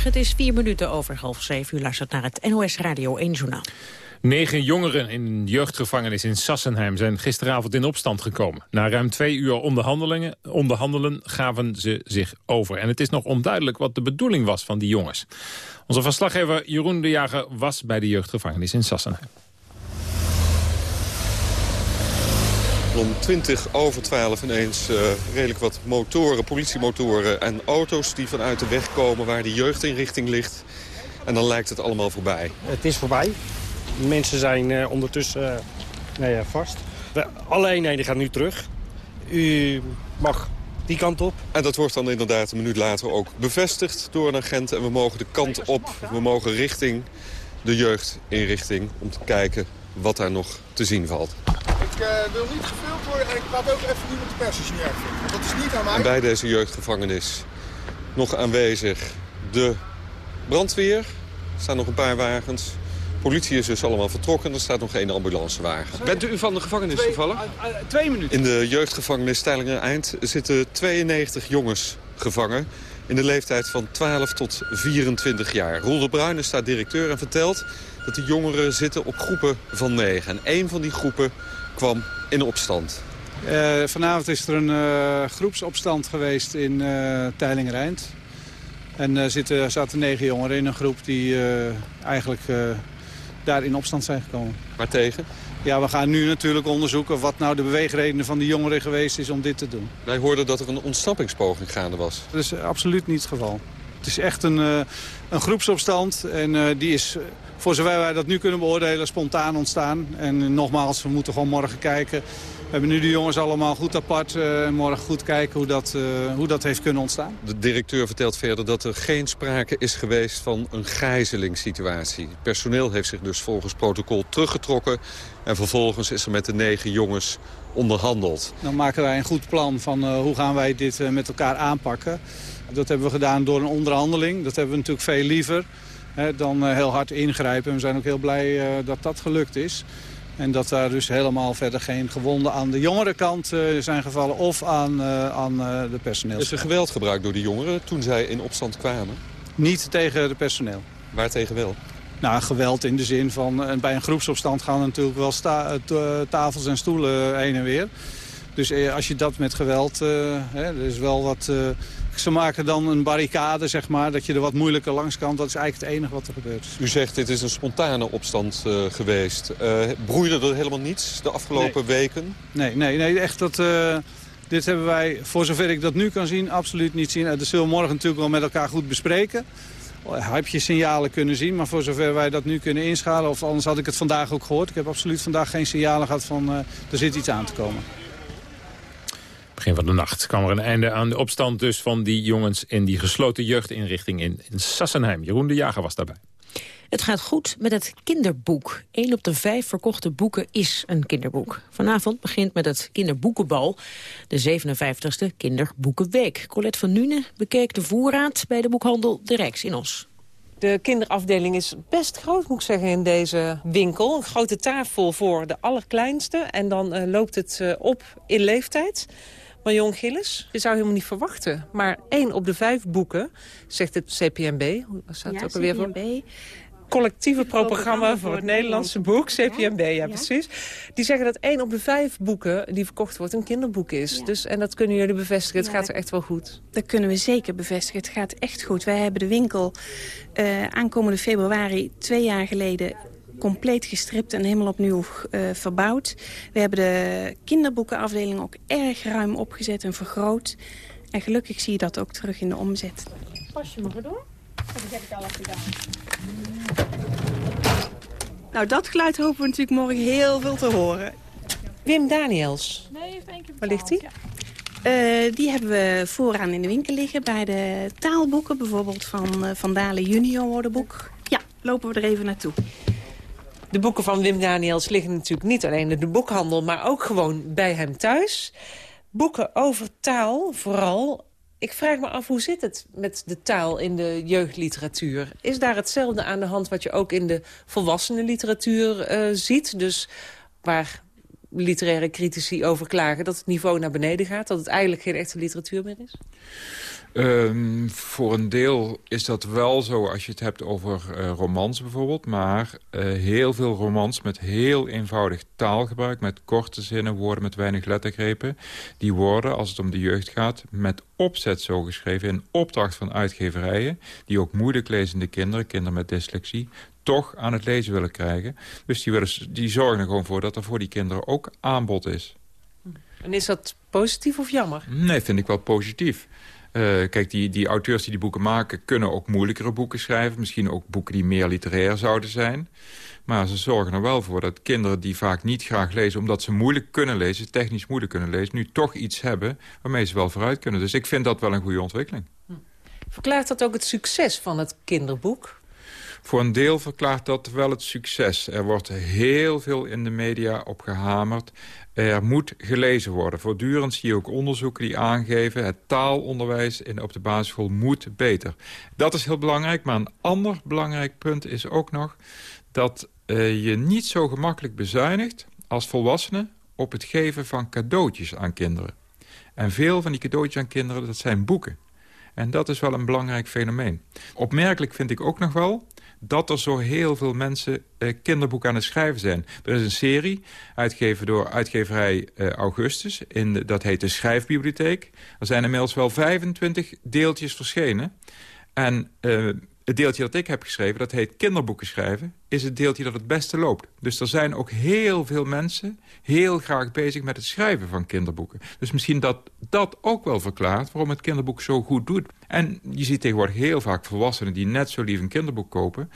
[SPEAKER 4] Het is vier minuten over half zeven. U luistert naar het NOS Radio 1 Journaal.
[SPEAKER 3] Negen jongeren in een jeugdgevangenis in Sassenheim zijn gisteravond in opstand gekomen. Na ruim twee uur onderhandelingen, onderhandelen gaven ze zich over. En het is nog onduidelijk wat de bedoeling was van die jongens. Onze verslaggever Jeroen de Jager was bij de jeugdgevangenis in Sassenheim.
[SPEAKER 35] Om 20 over 12 ineens uh, redelijk wat motoren, politiemotoren en auto's die vanuit de weg komen waar de jeugdinrichting ligt. En dan lijkt het allemaal voorbij.
[SPEAKER 36] Het is voorbij. De mensen zijn uh, ondertussen uh, nee, vast. We, alle eenheden gaan nu terug. U mag die kant op.
[SPEAKER 35] En dat wordt dan inderdaad een minuut later ook bevestigd door een agent. En we mogen de kant op, we mogen richting de jeugdinrichting om te kijken wat daar nog te zien valt.
[SPEAKER 37] Ik uh, wil niet gefilmd worden en ik laat ook even iemand de pers als je niet erg vindt. Dat is niet aan mij.
[SPEAKER 35] En bij deze jeugdgevangenis nog aanwezig de brandweer. Er staan nog een paar wagens. Politie is dus allemaal vertrokken. Er staat nog één ambulancewagen.
[SPEAKER 36] Bent u van de gevangenis twee, toevallig? Uh, uh, twee minuten.
[SPEAKER 35] In de jeugdgevangenis Steilinger Eind zitten 92 jongens gevangen in de leeftijd van 12 tot 24 jaar. Roel de Bruyne staat directeur en vertelt dat de jongeren zitten op groepen van negen. En één van die groepen kwam in opstand.
[SPEAKER 38] Uh, vanavond is er een uh, groepsopstand geweest in uh, Teilingereind. En er zitten, zaten negen jongeren in een groep die eigenlijk daar in opstand zijn gekomen.
[SPEAKER 35] Waar tegen?
[SPEAKER 38] Ja, we gaan nu natuurlijk onderzoeken wat nou de beweegredenen van die jongeren geweest is om dit te doen.
[SPEAKER 35] Wij hoorden dat er een ontsnappingspoging gaande was.
[SPEAKER 38] Dat is absoluut niet het geval. Het is echt een, een groepsopstand en die is voor zover wij dat nu kunnen beoordelen, spontaan ontstaan. En nogmaals, we moeten gewoon morgen kijken We hebben nu de jongens allemaal goed apart. Uh, morgen goed kijken hoe dat, uh, hoe dat heeft kunnen ontstaan.
[SPEAKER 35] De directeur vertelt verder dat er geen sprake is geweest van een gijzelingssituatie. Het personeel heeft zich dus volgens protocol teruggetrokken. En vervolgens is er met de negen jongens onderhandeld.
[SPEAKER 38] Dan maken wij een goed plan van uh, hoe gaan wij dit met elkaar aanpakken. Dat hebben we gedaan door een onderhandeling. Dat hebben we natuurlijk veel liever hè, dan heel hard ingrijpen. En we zijn ook heel blij dat dat gelukt is. En dat daar dus helemaal verder geen gewonden aan de jongere kant uh, zijn gevallen of aan, aan de personeel.
[SPEAKER 35] Is er geweld gebruikt door de jongeren toen zij in opstand kwamen?
[SPEAKER 38] Niet tegen het personeel.
[SPEAKER 35] Waar tegen wel?
[SPEAKER 38] Nou, geweld in de zin van... bij een groepsopstand gaan natuurlijk wel tafels en stoelen heen en weer. Dus als je dat met geweld... hè, er is wel wat ze maken dan een barricade, zeg maar, dat je er wat moeilijker langs kan. Dat is eigenlijk het enige wat er gebeurt.
[SPEAKER 35] U zegt, dit is een spontane opstand uh, geweest. Uh, broeide er helemaal niets de afgelopen weken?
[SPEAKER 38] Nee, nee, nee echt dat... Uh, dit hebben wij, voor zover ik dat nu kan zien, absoluut niet zien. Dat zullen we morgen natuurlijk wel met elkaar goed bespreken. Heb je signalen kunnen zien, maar voor zover wij dat nu kunnen inschalen... of anders had ik het vandaag ook gehoord. Ik heb absoluut vandaag geen signalen gehad van er zit iets aan te komen.
[SPEAKER 3] Begin van de nacht kwam er een einde aan de opstand dus van die jongens... in die gesloten jeugdinrichting in, in Sassenheim. Jeroen de Jager was daarbij.
[SPEAKER 4] Het gaat goed met het kinderboek. Eén op de vijf verkochte boeken is een kinderboek. Vanavond begint met het kinderboekenbal, de 57e Kinderboekenweek. Colette van Nuenen bekeek de voorraad bij de boekhandel De Rijks in Os.
[SPEAKER 39] De kinderafdeling is best groot, moet ik zeggen, in deze winkel. Een grote tafel voor de allerkleinste. En dan uh, loopt het uh, op in leeftijd. Marion Gillis, je zou helemaal niet verwachten. Maar één op de vijf boeken, zegt het CPMB. Hoe staat het ook alweer voor? collectieve programma voor het Nederlandse boek, CPMB, ja, precies. Die zeggen dat één op de vijf boeken die verkocht wordt een kinderboek is. Dus, en dat kunnen jullie bevestigen, het gaat er echt wel goed.
[SPEAKER 40] Dat kunnen we zeker bevestigen, het gaat echt goed. Wij hebben de winkel uh, aankomende februari twee jaar geleden compleet gestript en helemaal opnieuw uh, verbouwd. We hebben de kinderboekenafdeling ook erg ruim opgezet en vergroot. En gelukkig zie je dat ook terug in de omzet.
[SPEAKER 39] Pas je maar door. Dat heb ik al gedaan.
[SPEAKER 40] Nou, dat geluid hopen we natuurlijk morgen heel veel te horen.
[SPEAKER 39] Wim Daniels.
[SPEAKER 40] Nee, heeft één keer
[SPEAKER 39] Waar ligt die?
[SPEAKER 40] Uh, die hebben we vooraan in de winkel liggen bij de taalboeken. Bijvoorbeeld van uh, Van Dalen Junior woordenboek. Ja, lopen we er even naartoe.
[SPEAKER 39] De boeken van Wim Daniels liggen natuurlijk niet alleen in de boekhandel... maar ook gewoon bij hem thuis. Boeken over taal, vooral. Ik vraag me af, hoe zit het met de taal in de jeugdliteratuur? Is daar hetzelfde aan de hand wat je ook in de volwassenenliteratuur uh, ziet? Dus waar literaire critici over klagen dat het niveau naar beneden gaat... dat het eigenlijk geen echte literatuur meer is?
[SPEAKER 41] Um, voor een deel is dat wel zo als je het hebt over uh, romans bijvoorbeeld. Maar uh, heel veel romans met heel eenvoudig taalgebruik... met korte zinnen, woorden met weinig lettergrepen... die worden, als het om de jeugd gaat, met opzet zo geschreven... in opdracht van uitgeverijen... die ook moeilijk lezende kinderen, kinderen met dyslexie... toch aan het lezen willen krijgen. Dus die, willen, die zorgen er gewoon voor dat er voor die kinderen ook aanbod is.
[SPEAKER 39] En is dat positief of jammer?
[SPEAKER 41] Nee, vind ik wel positief. Uh, kijk, die, die auteurs die die boeken maken... kunnen ook moeilijkere boeken schrijven. Misschien ook boeken die meer literair zouden zijn. Maar ze zorgen er wel voor dat kinderen die vaak niet graag lezen... omdat ze moeilijk kunnen lezen, technisch moeilijk kunnen lezen... nu toch iets hebben waarmee ze wel vooruit kunnen. Dus ik vind dat wel een goede ontwikkeling.
[SPEAKER 39] Verklaart dat ook het succes van het kinderboek?
[SPEAKER 41] Voor een deel verklaart dat wel het succes. Er wordt heel veel in de media op gehamerd. Er moet gelezen worden. Voortdurend zie je ook onderzoeken die aangeven... het taalonderwijs in, op de basisschool moet beter. Dat is heel belangrijk, maar een ander belangrijk punt is ook nog... dat uh, je niet zo gemakkelijk bezuinigt als volwassene... op het geven van cadeautjes aan kinderen. En veel van die cadeautjes aan kinderen, dat zijn boeken. En dat is wel een belangrijk fenomeen. Opmerkelijk vind ik ook nog wel dat er zo heel veel mensen eh, kinderboeken aan het schrijven zijn. Er is een serie, uitgegeven door uitgeverij eh, Augustus. In, dat heet de Schrijfbibliotheek. Er zijn inmiddels wel 25 deeltjes verschenen. En uh, het deeltje dat ik heb geschreven, dat heet kinderboeken schrijven... is het deeltje dat het beste loopt. Dus er zijn ook heel veel mensen heel graag bezig met het schrijven van kinderboeken. Dus misschien dat dat ook wel verklaart waarom het kinderboek zo goed doet. En je ziet tegenwoordig heel vaak volwassenen die net zo lief een kinderboek kopen...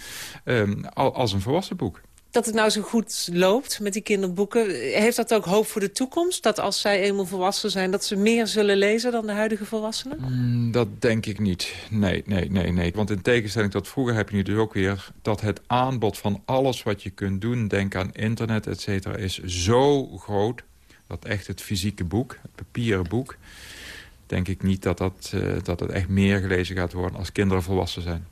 [SPEAKER 41] Um, als een volwassen boek.
[SPEAKER 39] Dat het nou zo goed loopt met die kinderboeken. Heeft dat ook hoop voor de toekomst? Dat als zij eenmaal volwassen zijn... dat ze meer zullen lezen dan de huidige volwassenen?
[SPEAKER 41] Mm, dat denk ik niet. Nee, nee, nee, nee. Want in tegenstelling tot vroeger heb je nu dus ook weer... dat het aanbod van alles wat je kunt doen... denk aan internet, et cetera, is zo groot... dat echt het fysieke boek, het papieren boek... denk ik niet dat, dat, uh, dat het echt meer gelezen gaat worden... als kinderen volwassen zijn.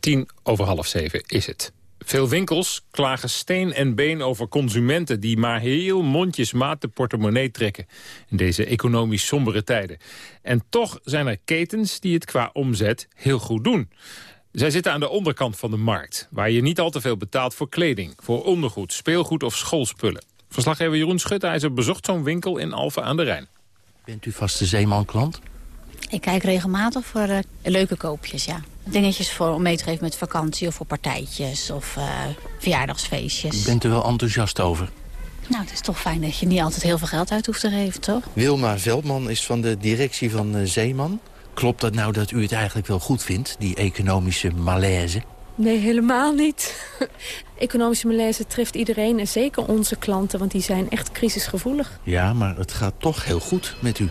[SPEAKER 3] Tien over half zeven is het. Veel winkels klagen steen en been over consumenten... die maar heel mondjesmaat de portemonnee trekken... in deze economisch sombere tijden. En toch zijn er ketens die het qua omzet heel goed doen. Zij zitten aan de onderkant van de markt... waar je niet al te veel betaalt voor kleding, voor ondergoed, speelgoed of schoolspullen. Verslaggever Jeroen Schutijzer bezocht zo'n winkel in Alphen aan de Rijn.
[SPEAKER 42] Bent u vaste zeeman-klant?
[SPEAKER 43] Ik kijk regelmatig voor uh, leuke koopjes, ja. Dingetjes voor, om mee te geven met vakantie of voor partijtjes of uh, verjaardagsfeestjes.
[SPEAKER 42] Bent u wel enthousiast over?
[SPEAKER 43] Nou, het is toch fijn dat je niet altijd heel veel geld uit hoeft te geven, toch?
[SPEAKER 42] Wilma Veldman is van de directie van uh, Zeeman. Klopt dat nou dat u het eigenlijk wel goed vindt, die economische malaise?
[SPEAKER 44] Nee, helemaal niet. Economische malaise treft iedereen en zeker onze klanten, want die zijn echt crisisgevoelig.
[SPEAKER 42] Ja, maar het gaat toch heel goed met u.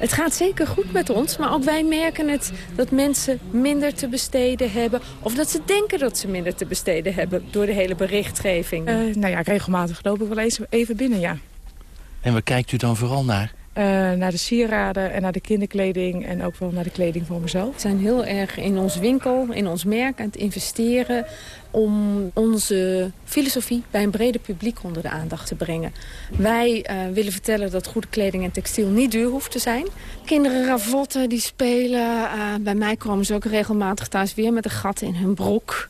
[SPEAKER 44] Het gaat zeker goed met ons, maar ook wij merken het dat mensen minder te besteden hebben. Of dat ze denken dat ze minder te besteden hebben door de hele berichtgeving.
[SPEAKER 45] Uh, nou ja, regelmatig loop ik wel eens even binnen, ja.
[SPEAKER 42] En waar kijkt u dan vooral naar?
[SPEAKER 45] Uh, naar de sieraden en naar de kinderkleding en ook wel naar de kleding voor mezelf.
[SPEAKER 44] We zijn heel erg in ons winkel, in ons merk aan het investeren om onze filosofie bij een breder publiek onder de aandacht te brengen. Wij uh, willen vertellen dat goede kleding en textiel niet duur hoeft te zijn. Kinderen ravotten die spelen. Uh, bij mij komen ze ook regelmatig thuis weer met een gat in hun broek.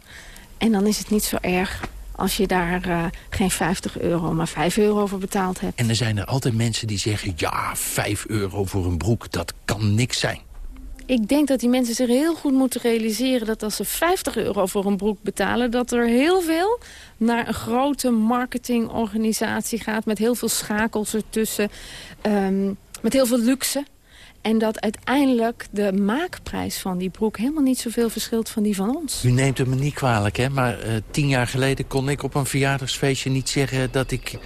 [SPEAKER 44] En dan is het niet zo erg als je daar uh, geen 50 euro, maar 5 euro voor betaald hebt.
[SPEAKER 42] En er zijn er altijd mensen die zeggen... ja, 5 euro voor een broek, dat kan niks zijn.
[SPEAKER 44] Ik denk dat die mensen zich heel goed moeten realiseren... dat als ze 50 euro voor een broek betalen... dat er heel veel naar een grote marketingorganisatie gaat... met heel veel schakels ertussen, um, met heel veel luxe... En dat uiteindelijk de maakprijs van die broek helemaal niet zoveel verschilt van die van ons.
[SPEAKER 42] U neemt het me niet kwalijk, hè? Maar uh, tien jaar geleden kon ik op een verjaardagsfeestje niet zeggen... dat ik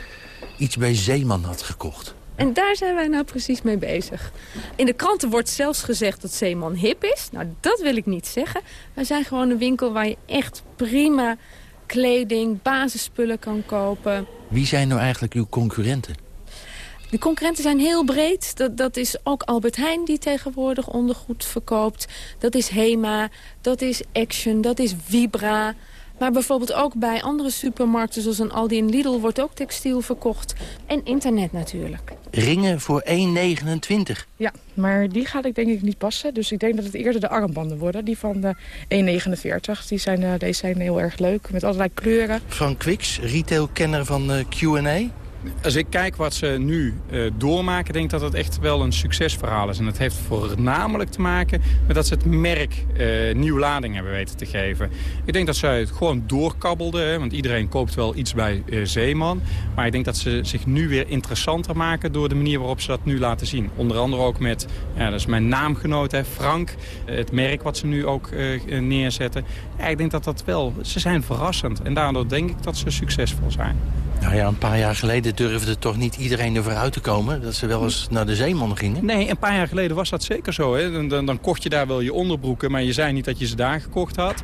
[SPEAKER 42] iets bij Zeeman had gekocht.
[SPEAKER 44] En daar zijn wij nou precies mee bezig. In de kranten wordt zelfs gezegd dat Zeeman hip is. Nou, dat wil ik niet zeggen. Wij zijn gewoon een winkel waar je echt prima kleding, basisspullen kan kopen.
[SPEAKER 42] Wie zijn nou eigenlijk uw concurrenten?
[SPEAKER 44] De concurrenten zijn heel breed. Dat, dat is ook Albert Heijn die tegenwoordig ondergoed verkoopt. Dat is Hema, dat is Action, dat is Vibra. Maar bijvoorbeeld ook bij andere supermarkten zoals een Aldi en Lidl wordt ook textiel verkocht. En internet natuurlijk.
[SPEAKER 42] Ringen voor 1,29.
[SPEAKER 45] Ja, maar die gaat ik denk ik niet passen. Dus ik denk dat het eerder de armbanden worden. Die van de 1,49. Die zijn, uh, deze zijn heel erg leuk met allerlei kleuren.
[SPEAKER 42] Frank Quicks, retailkenner van uh, Q&A.
[SPEAKER 38] Als ik kijk wat ze nu uh, doormaken, denk ik dat het echt wel een succesverhaal is. En dat heeft voornamelijk te maken met dat ze het merk uh, nieuwe lading hebben weten te geven. Ik denk dat ze het gewoon doorkabbelden, want iedereen koopt wel iets bij uh, Zeeman. Maar ik denk dat ze zich nu weer interessanter maken door de manier waarop ze dat nu laten zien. Onder andere ook met, ja, dat is mijn naamgenoot, hè, Frank, het merk wat ze nu ook neerzetten. Ik denk dat dat wel, ze zijn verrassend. En daardoor denk ik dat ze succesvol zijn.
[SPEAKER 42] Nou ja, een paar jaar geleden durfde toch niet iedereen ervoor uit te komen... dat ze wel eens naar de zeeman gingen?
[SPEAKER 38] Nee, een paar jaar geleden was dat zeker zo. Hè? Dan, dan, kocht je daar wel je onderbroeken, maar je zei niet dat je ze daar gekocht had.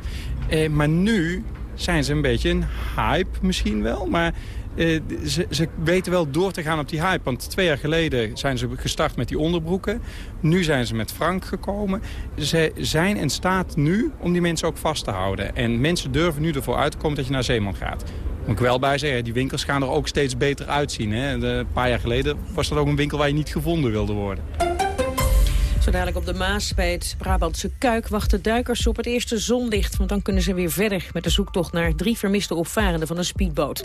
[SPEAKER 38] Eh, maar nu zijn ze een beetje een hype misschien wel, maar... Uh, ze, ze, weten wel door te gaan op die hype. Want twee jaar geleden zijn ze gestart met die onderbroeken. Nu zijn ze met Frank gekomen. Ze zijn in staat nu om die mensen ook vast te houden. En mensen durven nu ervoor uit te komen dat je naar Zeeman gaat. Moet ik wel bij zeggen, die winkels gaan er ook steeds beter uitzien. Hè? een paar jaar geleden was dat ook een winkel waar je niet gevonden wilde worden.
[SPEAKER 4] Zo dadelijk op de Maas bij het Brabantse Kuik wachten duikers op het eerste zonlicht. Want dan kunnen ze weer verder met de zoektocht naar drie vermiste opvarenden van een speedboot.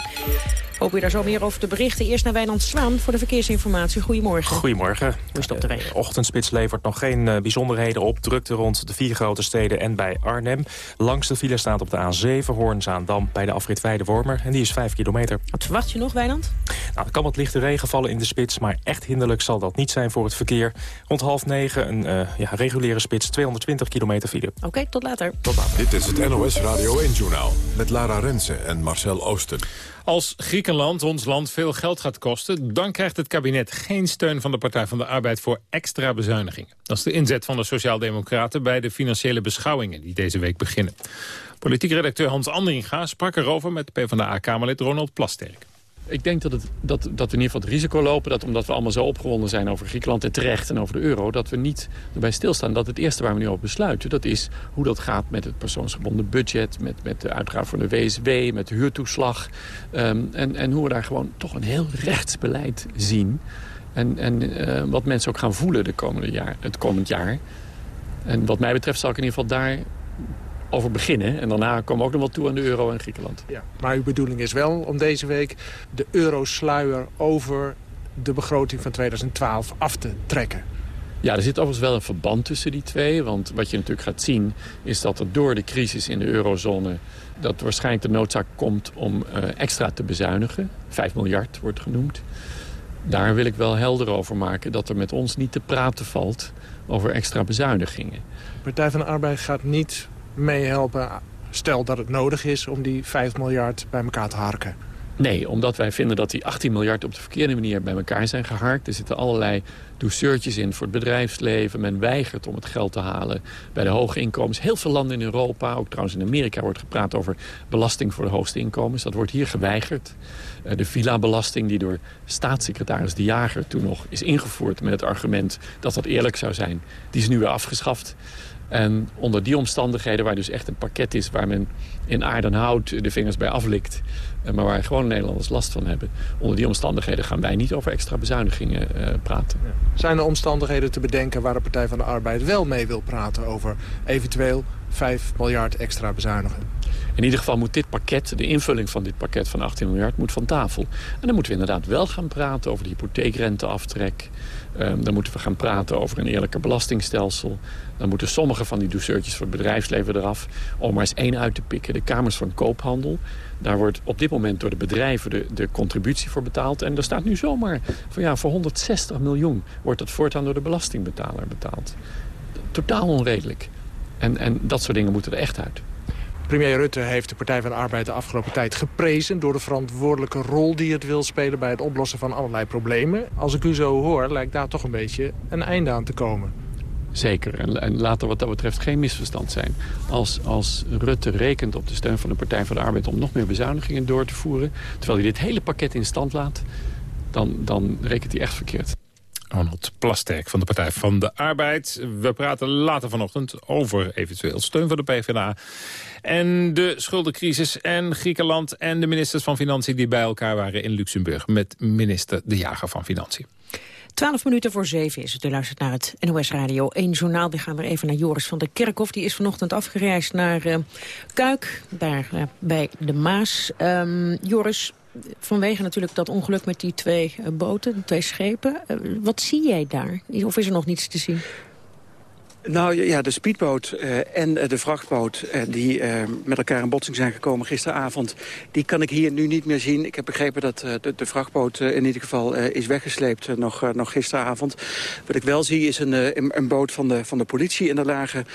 [SPEAKER 4] Hoop je daar zo meer over te berichten. Eerst naar Wijnand Zwaan voor de verkeersinformatie. Goedemorgen.
[SPEAKER 31] Goedemorgen.
[SPEAKER 4] Hoe is het op de weg?
[SPEAKER 31] De ochtendspits levert nog geen uh, bijzonderheden op. Drukte rond de vier grote steden en bij Arnhem. Langs de file staat op de A7 Hoorn-Zaandam bij de afrit Weide-Wormer. En die is 5 kilometer.
[SPEAKER 4] Wat verwacht je nog, Wijnand?
[SPEAKER 31] Nou, er kan wat lichte regen vallen in de spits, maar echt hinderlijk zal dat niet zijn voor het verkeer. Rond half negen een uh, ja, reguliere spits, 220 kilometer file.
[SPEAKER 4] Oké, okay, tot later.
[SPEAKER 31] Tot later.
[SPEAKER 2] Dit is het NOS Radio 1-journaal met Lara Rensen en Marcel Oosten.
[SPEAKER 3] Als Griekenland ons land veel geld gaat kosten... dan krijgt het kabinet geen steun van de Partij van de Arbeid... voor extra bezuinigingen. Dat is de inzet van de Sociaaldemocraten... bij de financiële beschouwingen die deze week beginnen. Politiek redacteur Hans Andringa sprak erover... met PvdA-kamerlid Ronald Plasterk.
[SPEAKER 46] Ik denk dat, het, dat, dat we in ieder geval het risico lopen... dat omdat we allemaal zo opgewonden zijn over Griekenland en terecht... en over de euro, dat we niet erbij stilstaan. Dat het eerste waar we nu over besluiten... dat is hoe dat gaat met het persoonsgebonden budget... met, met de uitgaven voor de WSW, met de huurtoeslag... Um, en, en hoe we daar gewoon toch een heel rechtsbeleid zien... En, en uh, wat mensen ook gaan voelen de komende jaar, het komend jaar. En wat mij betreft zal ik in ieder geval daar over beginnen. En daarna komen we ook nog wel toe aan de euro en Griekenland.
[SPEAKER 47] Ja, maar uw bedoeling is wel om deze week de eurosluier over de begroting van 2012 af te trekken.
[SPEAKER 46] Ja, er zit overigens wel een verband tussen die twee. Want wat je natuurlijk gaat zien is dat er door de crisis in de eurozone... dat waarschijnlijk de noodzaak komt om uh, extra te bezuinigen. 5 miljard wordt genoemd. Daar wil ik wel helder over maken dat er met ons niet te praten valt over extra bezuinigingen.
[SPEAKER 47] De Partij van de Arbeid gaat niet meehelpen, stel dat het nodig is om die 5 miljard bij elkaar te harken?
[SPEAKER 46] Nee, omdat wij vinden dat die 18 miljard op de verkeerde manier bij elkaar zijn geharkt. Er zitten allerlei douceurtjes in voor het bedrijfsleven. Men weigert om het geld te halen bij de hoge inkomens. Heel veel landen in Europa, ook trouwens in Amerika... wordt gepraat over belasting voor de hoogste inkomens. Dat wordt hier geweigerd. De villa-belasting die door staatssecretaris De Jager toen nog is ingevoerd... met het argument dat dat eerlijk zou zijn, die is nu weer afgeschaft. En onder die omstandigheden, waar dus echt een pakket is... waar men in aarde en hout de vingers bij aflikt... Eh, maar waar gewoon Nederlanders last van hebben... onder die omstandigheden gaan wij niet over extra bezuinigingen uh, praten.
[SPEAKER 47] Zijn er omstandigheden te bedenken waar de Partij van de Arbeid wel mee wil praten... over eventueel 5 miljard extra bezuinigen?
[SPEAKER 46] In ieder geval moet dit pakket, de invulling van dit pakket van 18 miljard, moet van tafel. En dan moeten we inderdaad wel gaan praten over de hypotheekrenteaftrek. Um, dan moeten we gaan praten over een eerlijker belastingstelsel. Dan moeten sommige van die douceurtjes voor het bedrijfsleven eraf. Om maar eens één uit te pikken. De kamers van koophandel. Daar wordt op dit moment door de bedrijven de, de contributie voor betaald. En er staat nu zomaar van ja, voor 160 miljoen wordt dat voortaan door de belastingbetaler betaald. Totaal onredelijk. En, en dat soort dingen moeten er echt uit.
[SPEAKER 47] Premier Rutte heeft de Partij van de Arbeid de afgelopen tijd geprezen... door de verantwoordelijke rol die het wil spelen bij het oplossen van allerlei problemen. Als ik u zo hoor, lijkt daar toch een beetje een einde aan te komen.
[SPEAKER 46] Zeker. En, laat er wat dat betreft geen misverstand zijn. Als, als Rutte rekent op de steun van de Partij van de Arbeid... om nog meer bezuinigingen door te voeren... terwijl hij dit hele pakket in stand laat... dan, dan rekent hij echt verkeerd.
[SPEAKER 3] Arnold Plasterk van de Partij van de Arbeid. We praten later vanochtend over eventueel steun voor de PvdA. En de schuldencrisis en Griekenland en de ministers van Financiën... die bij elkaar waren in Luxemburg met minister De Jager van Financiën.
[SPEAKER 4] Twaalf minuten voor zeven is het. U luistert naar het NOS Radio 1 journaal. We gaan weer even naar Joris van der Kerkhof. Die is vanochtend afgereisd naar uh, Kuik, daar uh, bij de Maas. Um, Joris, vanwege natuurlijk dat ongeluk met die twee uh, boten, twee schepen. wat zie jij daar? Of is er nog niets te zien?
[SPEAKER 28] Nou ja, de speedboot uh, en uh, de vrachtboot uh, die met elkaar in botsing zijn gekomen gisteravond... die kan ik hier nu niet meer zien. Ik heb begrepen dat de, de, vrachtboot in ieder geval is weggesleept nog, nog gisteravond. Wat ik wel zie is een, een, een, boot van de, van de politie. En er lagen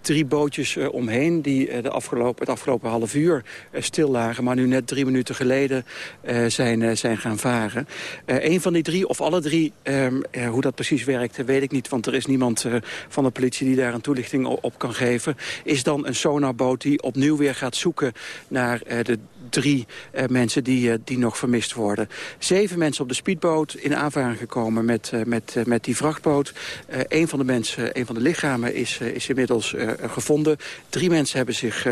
[SPEAKER 28] drie bootjes omheen die de afgelopen, het afgelopen half uur stil lagen... maar nu net drie minuten geleden zijn, zijn gaan varen. een van die drie, of alle drie, ehm, hoe dat precies werkt, weet ik niet... want er is niemand van de politie politie die daar een toelichting op kan geven... is dan een sonarboot die opnieuw weer gaat zoeken naar uh, de drie uh, mensen die, uh, die nog vermist worden. Zeven mensen op de speedboot in aanvaring gekomen met, met, met die vrachtboot. een van de mensen, een van de lichamen is, is inmiddels gevonden. Drie mensen hebben zich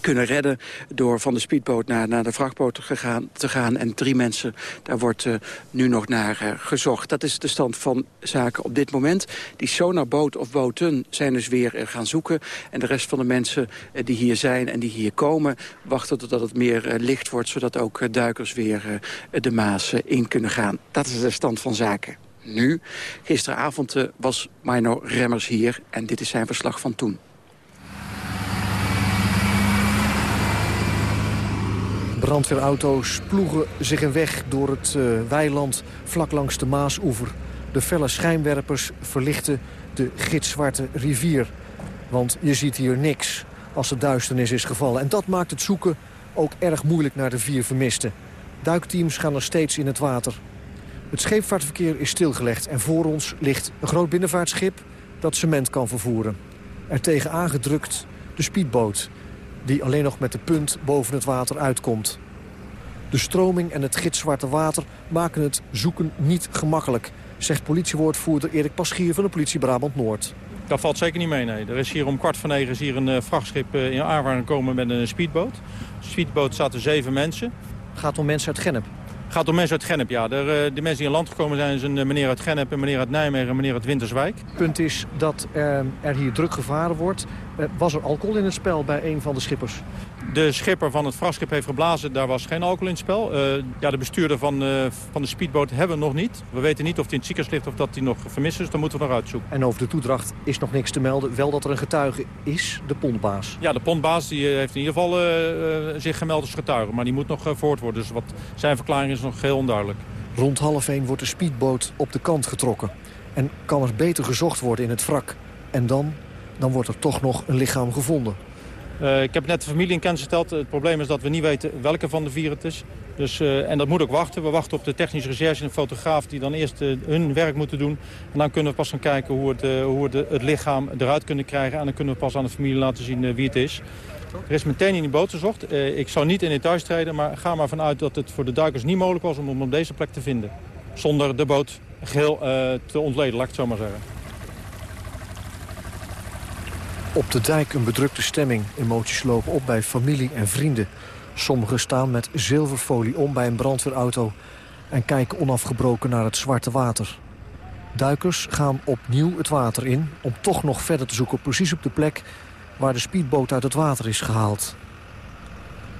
[SPEAKER 28] kunnen redden door van de speedboot naar, naar de vrachtboot gegaan, te gaan. En drie mensen, daar wordt uh, nu nog naar uh, gezocht. Dat is de stand van zaken op dit moment. Die sonarboot of boten zijn dus weer uh, gaan zoeken. En de rest van de mensen die hier zijn en die hier komen... wachten totdat het meer licht wordt... zodat ook duikers weer de Maas in kunnen gaan. Dat is de stand van zaken. Nu, gisteravond was Mino Remmers hier en dit is zijn verslag van toen.
[SPEAKER 18] Brandweerauto's ploegen zich een weg door het uh, weiland vlak langs de Maasoever. De felle schijnwerpers verlichten de gitzwarte rivier. Want je ziet hier niks als de duisternis is gevallen. En dat maakt het zoeken ook erg moeilijk naar de vier vermisten. Duikteams gaan er steeds in het water. Het scheepvaartverkeer is stilgelegd en voor ons ligt een groot binnenvaartschip dat cement kan vervoeren. Er tegen aangedrukt de speedboot die alleen nog met de punt boven het water uitkomt. De stroming en het gitzwarte water maken het zoeken niet gemakkelijk... zegt politiewoordvoerder Erik Paschier van de politie Brabant-Noord.
[SPEAKER 48] Dat valt zeker niet mee, nee. Er is hier om kwart voor negen is hier een uh, vrachtschip uh, in aanvaring gekomen met een speedboot. De speedboot zaten zeven mensen.
[SPEAKER 18] Het gaat om mensen uit Gennep?
[SPEAKER 48] Gaat om mensen uit Gennep, ja. De, uh, de mensen die aan land gekomen zijn zijn meneer uit Gennep, een meneer uit Nijmegen en meneer uit Winterswijk.
[SPEAKER 18] Punt is dat er hier druk gevaren wordt. was er alcohol in het spel bij een van de schippers?
[SPEAKER 48] De schipper van het vrachtschip heeft geblazen, daar was geen alcohol in het spel. Uh, ja, de bestuurder van, uh, van de speedboot hebben we nog niet. We weten niet of hij in het ziekenhuis ligt of dat hij nog vermist is. Dan moeten we nog uitzoeken.
[SPEAKER 18] En over de toedracht is nog niks te melden. Wel dat er een getuige is, de pondbaas.
[SPEAKER 48] Ja, de pondbaas die heeft in ieder geval uh, zich gemeld als getuige. Maar die moet nog voort worden. Dus wat zijn verklaring is nog heel onduidelijk.
[SPEAKER 18] Rond half één wordt de speedboot op de kant getrokken. En kan er beter gezocht worden in het wrak. En dan, dan wordt er toch nog een lichaam gevonden.
[SPEAKER 48] Uh, ik heb net de familie in kennis gesteld. Het probleem is dat we niet weten welke van de vier het is. Dus, uh, en dat moet ook wachten. We wachten op de technische recherche en de fotograaf die dan eerst uh, hun werk moeten doen. En dan kunnen we pas gaan kijken hoe, het, hoe we het lichaam eruit kunnen krijgen. En dan kunnen we pas aan de familie laten zien wie het is. Er is meteen in die boot gezocht. ik zou niet in details treden, maar ga maar vanuit dat het voor de duikers niet mogelijk was om hem op deze plek te vinden. Zonder de boot geheel te ontleden, laat ik het zo maar zeggen.
[SPEAKER 18] Op de dijk een bedrukte stemming. Emoties lopen op bij familie en vrienden. Sommigen staan met zilverfolie om bij een brandweerauto... en kijken onafgebroken naar het zwarte water. Duikers gaan opnieuw het water in... om toch nog verder te zoeken precies op de plek... waar de speedboot uit het water is gehaald.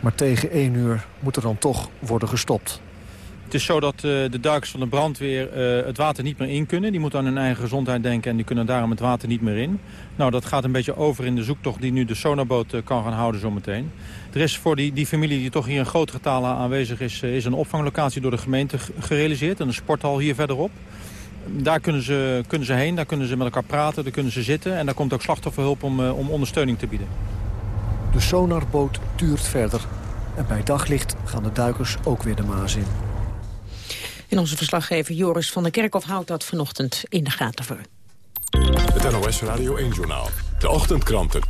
[SPEAKER 18] Maar tegen één uur moet er dan toch worden gestopt.
[SPEAKER 48] Het is zo dat uh, de duikers van de brandweer uh, het water niet meer in kunnen. Die moeten aan hun eigen gezondheid denken en die kunnen daarom het water niet meer in. Nou, dat gaat een beetje over in de zoektocht die nu de sonarboot uh, kan gaan houden zometeen. Er is voor die, die familie die toch hier in groot getal aanwezig is... is een opvanglocatie door de gemeente gerealiseerd. Een sporthal hier verderop. Daar kunnen ze, kunnen ze heen, daar kunnen ze met elkaar praten, daar kunnen ze zitten. En daar komt ook slachtofferhulp om, om ondersteuning te bieden.
[SPEAKER 18] De sonarboot tuurt verder. En bij daglicht gaan de duikers ook weer de Maas in.
[SPEAKER 4] En onze verslaggever Joris van der Kerkhof houdt dat vanochtend in de gaten voor.
[SPEAKER 2] Het NOS Radio 1-journaal. De ochtendkranten.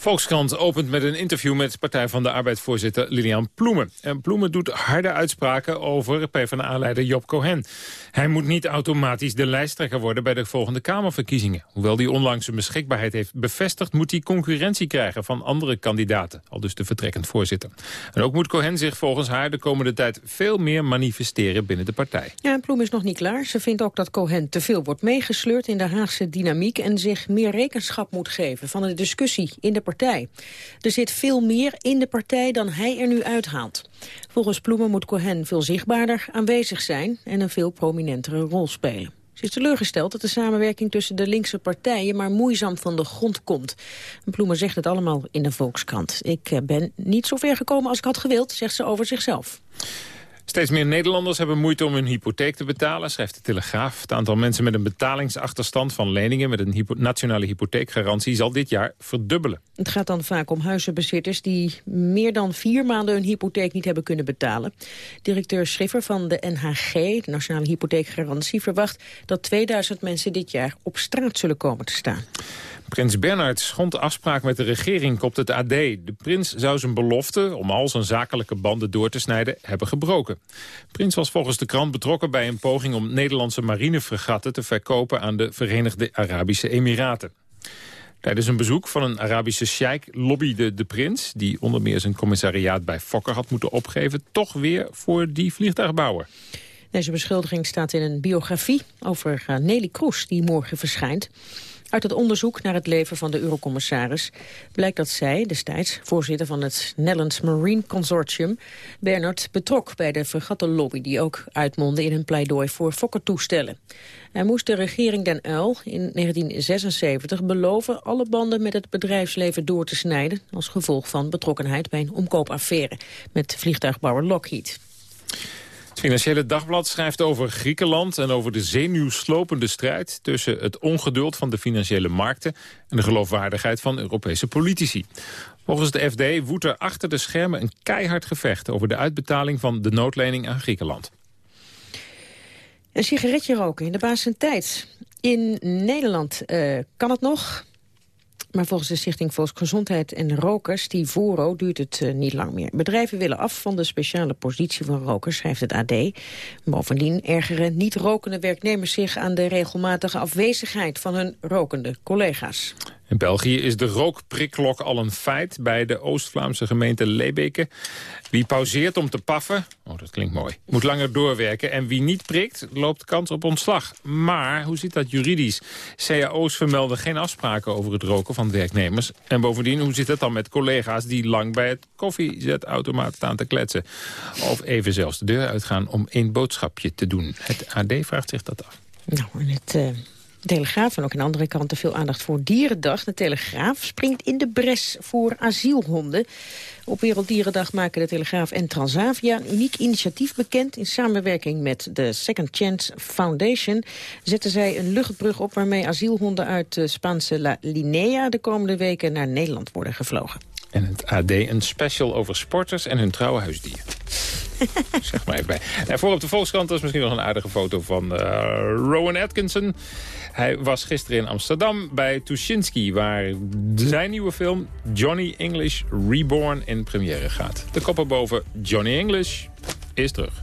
[SPEAKER 3] Volkskrant opent met een interview met Partij van de Arbeid-voorzitter Lilian Ploemen. En Ploemen doet harde uitspraken over PvdA-leider Job Cohen. Hij moet niet automatisch de lijsttrekker worden bij de volgende Kamerverkiezingen. Hoewel hij onlangs zijn beschikbaarheid heeft bevestigd... moet hij concurrentie krijgen van andere kandidaten. Al dus de vertrekkend voorzitter. En ook moet Cohen zich volgens haar de komende tijd... veel meer manifesteren binnen de partij.
[SPEAKER 4] Ja, Ploemen is nog niet klaar. Ze vindt ook dat Cohen te veel wordt meegesleurd in de Haagse dynamiek... en zich meer rekenschap moet geven van de discussie in de partij. Er zit veel meer in de partij dan hij er nu uithaalt. Volgens Ploemen moet Cohen veel zichtbaarder aanwezig zijn... en een veel prominentere rol spelen. Ze is teleurgesteld dat de samenwerking tussen de linkse partijen maar moeizaam van de grond komt. En Ploemen zegt het allemaal in de Volkskrant. Ik eh, ben niet zo ver gekomen als ik had gewild, zegt ze over zichzelf.
[SPEAKER 3] Steeds meer Nederlanders hebben moeite om hun hypotheek te betalen, schrijft de Telegraaf. Het aantal mensen met een betalingsachterstand van leningen met een nationale hypotheekgarantie zal dit jaar verdubbelen.
[SPEAKER 4] Het gaat dan vaak om huizenbezitters die meer dan vier maanden hun hypotheek niet hebben kunnen betalen. Directeur Schiffer van de NHG, de Nationale Hypotheekgarantie, verwacht dat 2000 mensen dit jaar op straat zullen komen te staan.
[SPEAKER 3] Prins Bernhard schond afspraak met de regering, kopt het AD. De prins zou zijn belofte om al zijn zakelijke banden door te snijden hebben gebroken. Prins was volgens de krant betrokken bij een poging om Nederlandse marinefregatten te verkopen aan de Verenigde Arabische Emiraten. Tijdens een bezoek van een Arabische sheik lobbyde de prins... die onder meer zijn commissariaat bij Fokker had moeten opgeven... toch weer voor die vliegtuigbouwer.
[SPEAKER 4] Deze beschuldiging staat in een biografie over eh, Nelly Kroes... die morgen verschijnt. Uit het onderzoek naar het leven van de eurocommissaris blijkt dat zij, destijds voorzitter van het Netherlands Marine Consortium, Bernard betrok bij de fregattenlobby die ook uitmondde in een pleidooi voor fokkertoestellen. Hij moest de regering Den Uyl in 1976 beloven alle banden met het bedrijfsleven door te snijden als gevolg van betrokkenheid bij een omkoopaffaire met vliegtuigbouwer Lockheed.
[SPEAKER 3] Het Financiële Dagblad schrijft over Griekenland en over de zenuwslopende strijd tussen het ongeduld van de financiële markten en de geloofwaardigheid van Europese politici. Volgens de FD woedt er achter de schermen een keihard gevecht over de uitbetaling van de noodlening aan Griekenland.
[SPEAKER 4] Een sigaretje roken in de baas tijd. In Nederland uh, kan het nog. Maar volgens de Stichting Volksgezondheid en Rokers, die Voro, duurt het uh, niet lang meer. Bedrijven willen af van de speciale positie van rokers, schrijft het AD. Bovendien ergeren niet-rokende werknemers zich aan de regelmatige afwezigheid van hun rokende collega's.
[SPEAKER 3] In België is de rookprikklok al een feit bij de Oost-Vlaamse gemeente Leebeke. Wie pauzeert om te paffen, oh dat klinkt mooi, moet langer doorwerken. En wie niet prikt, loopt kans op ontslag. Maar hoe zit dat juridisch? CAO's vermelden geen afspraken over het roken van werknemers. En bovendien, hoe zit het dan met collega's die lang bij het koffiezetautomaat staan te kletsen? Of even zelfs de deur uitgaan om één boodschapje te doen? Het AD vraagt zich dat af.
[SPEAKER 4] Nou, en het... Uh... Telegraaf en ook aan andere kanten veel aandacht voor Dierendag. De Telegraaf springt in de bres voor asielhonden. Op Werelddierendag maken de Telegraaf en Transavia een uniek initiatief bekend. In samenwerking met de Second Chance Foundation zetten zij een luchtbrug op... waarmee asielhonden uit de Spaanse La Linea de komende weken naar Nederland worden gevlogen.
[SPEAKER 3] En het AD een special over sporters en hun trouwe huisdier. zeg maar even bij. En voor op de Volkskrant is misschien nog een aardige foto van uh, Rowan Atkinson. Hij was gisteren in Amsterdam bij Tuschinski... waar zijn nieuwe film Johnny English Reborn in première gaat. De koppen boven Johnny English is terug.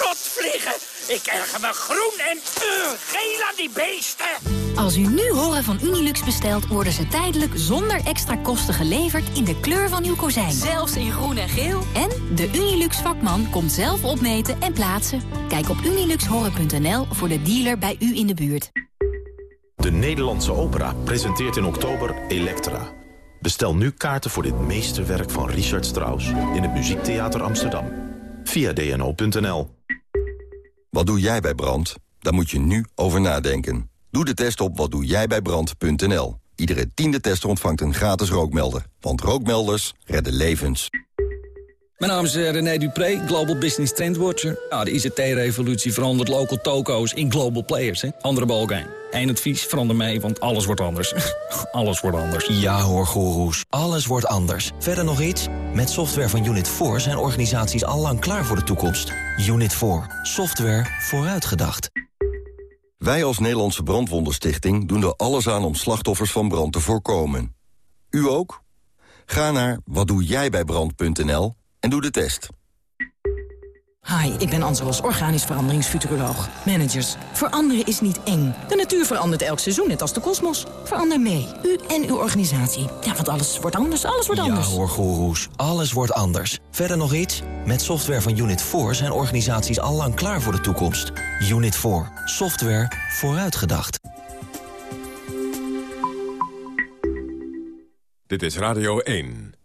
[SPEAKER 49] Ik erger me groen en uh, geel aan die beesten.
[SPEAKER 50] Als u nu horen van Unilux bestelt, worden ze tijdelijk zonder extra kosten geleverd in de kleur van uw kozijn.
[SPEAKER 51] Zelfs in groen en geel.
[SPEAKER 50] En de Unilux vakman komt zelf opmeten en plaatsen. Kijk op uniluxhoren.nl voor de dealer bij u in de buurt.
[SPEAKER 52] De Nederlandse opera presenteert in oktober Elektra. Bestel nu kaarten voor dit meesterwerk van Richard Strauss in het Muziektheater Amsterdam. Via dno.nl.
[SPEAKER 53] Wat doe jij bij brand? Daar moet je nu over nadenken. Doe de test op watdoejijbijbrand.nl. Iedere tiende tester ontvangt een gratis rookmelder. Want rookmelders redden levens.
[SPEAKER 54] Mijn naam is eh, René Dupré, Global Business Trendwatcher. Nou, de ICT-revolutie verandert local toko's in global players. Hè? Andere balkijn. Eén advies, verander mee, want alles wordt anders. alles wordt anders.
[SPEAKER 55] Ja hoor, goeroes. Alles wordt anders. Verder nog iets? Met software van Unit 4 zijn organisaties al lang klaar voor de toekomst. Unit 4. Software vooruitgedacht.
[SPEAKER 53] Wij als Nederlandse Brandwondenstichting doen er alles aan om slachtoffers van brand te voorkomen. U ook? Ga naar watdoejijbijbrand.nl en doe de test.
[SPEAKER 1] Hi, ik ben Anselos, organisch veranderingsfuturoloog. Managers, veranderen is niet eng. De natuur verandert elk seizoen, net als de kosmos. Verander mee, u en uw organisatie. Ja, want alles wordt anders, alles wordt anders.
[SPEAKER 55] Ja hoor, goeroes, alles wordt anders. Verder nog iets? Met software van Unit 4 zijn organisaties allang klaar voor de toekomst. Unit 4, software vooruitgedacht.
[SPEAKER 2] Dit is Radio 1.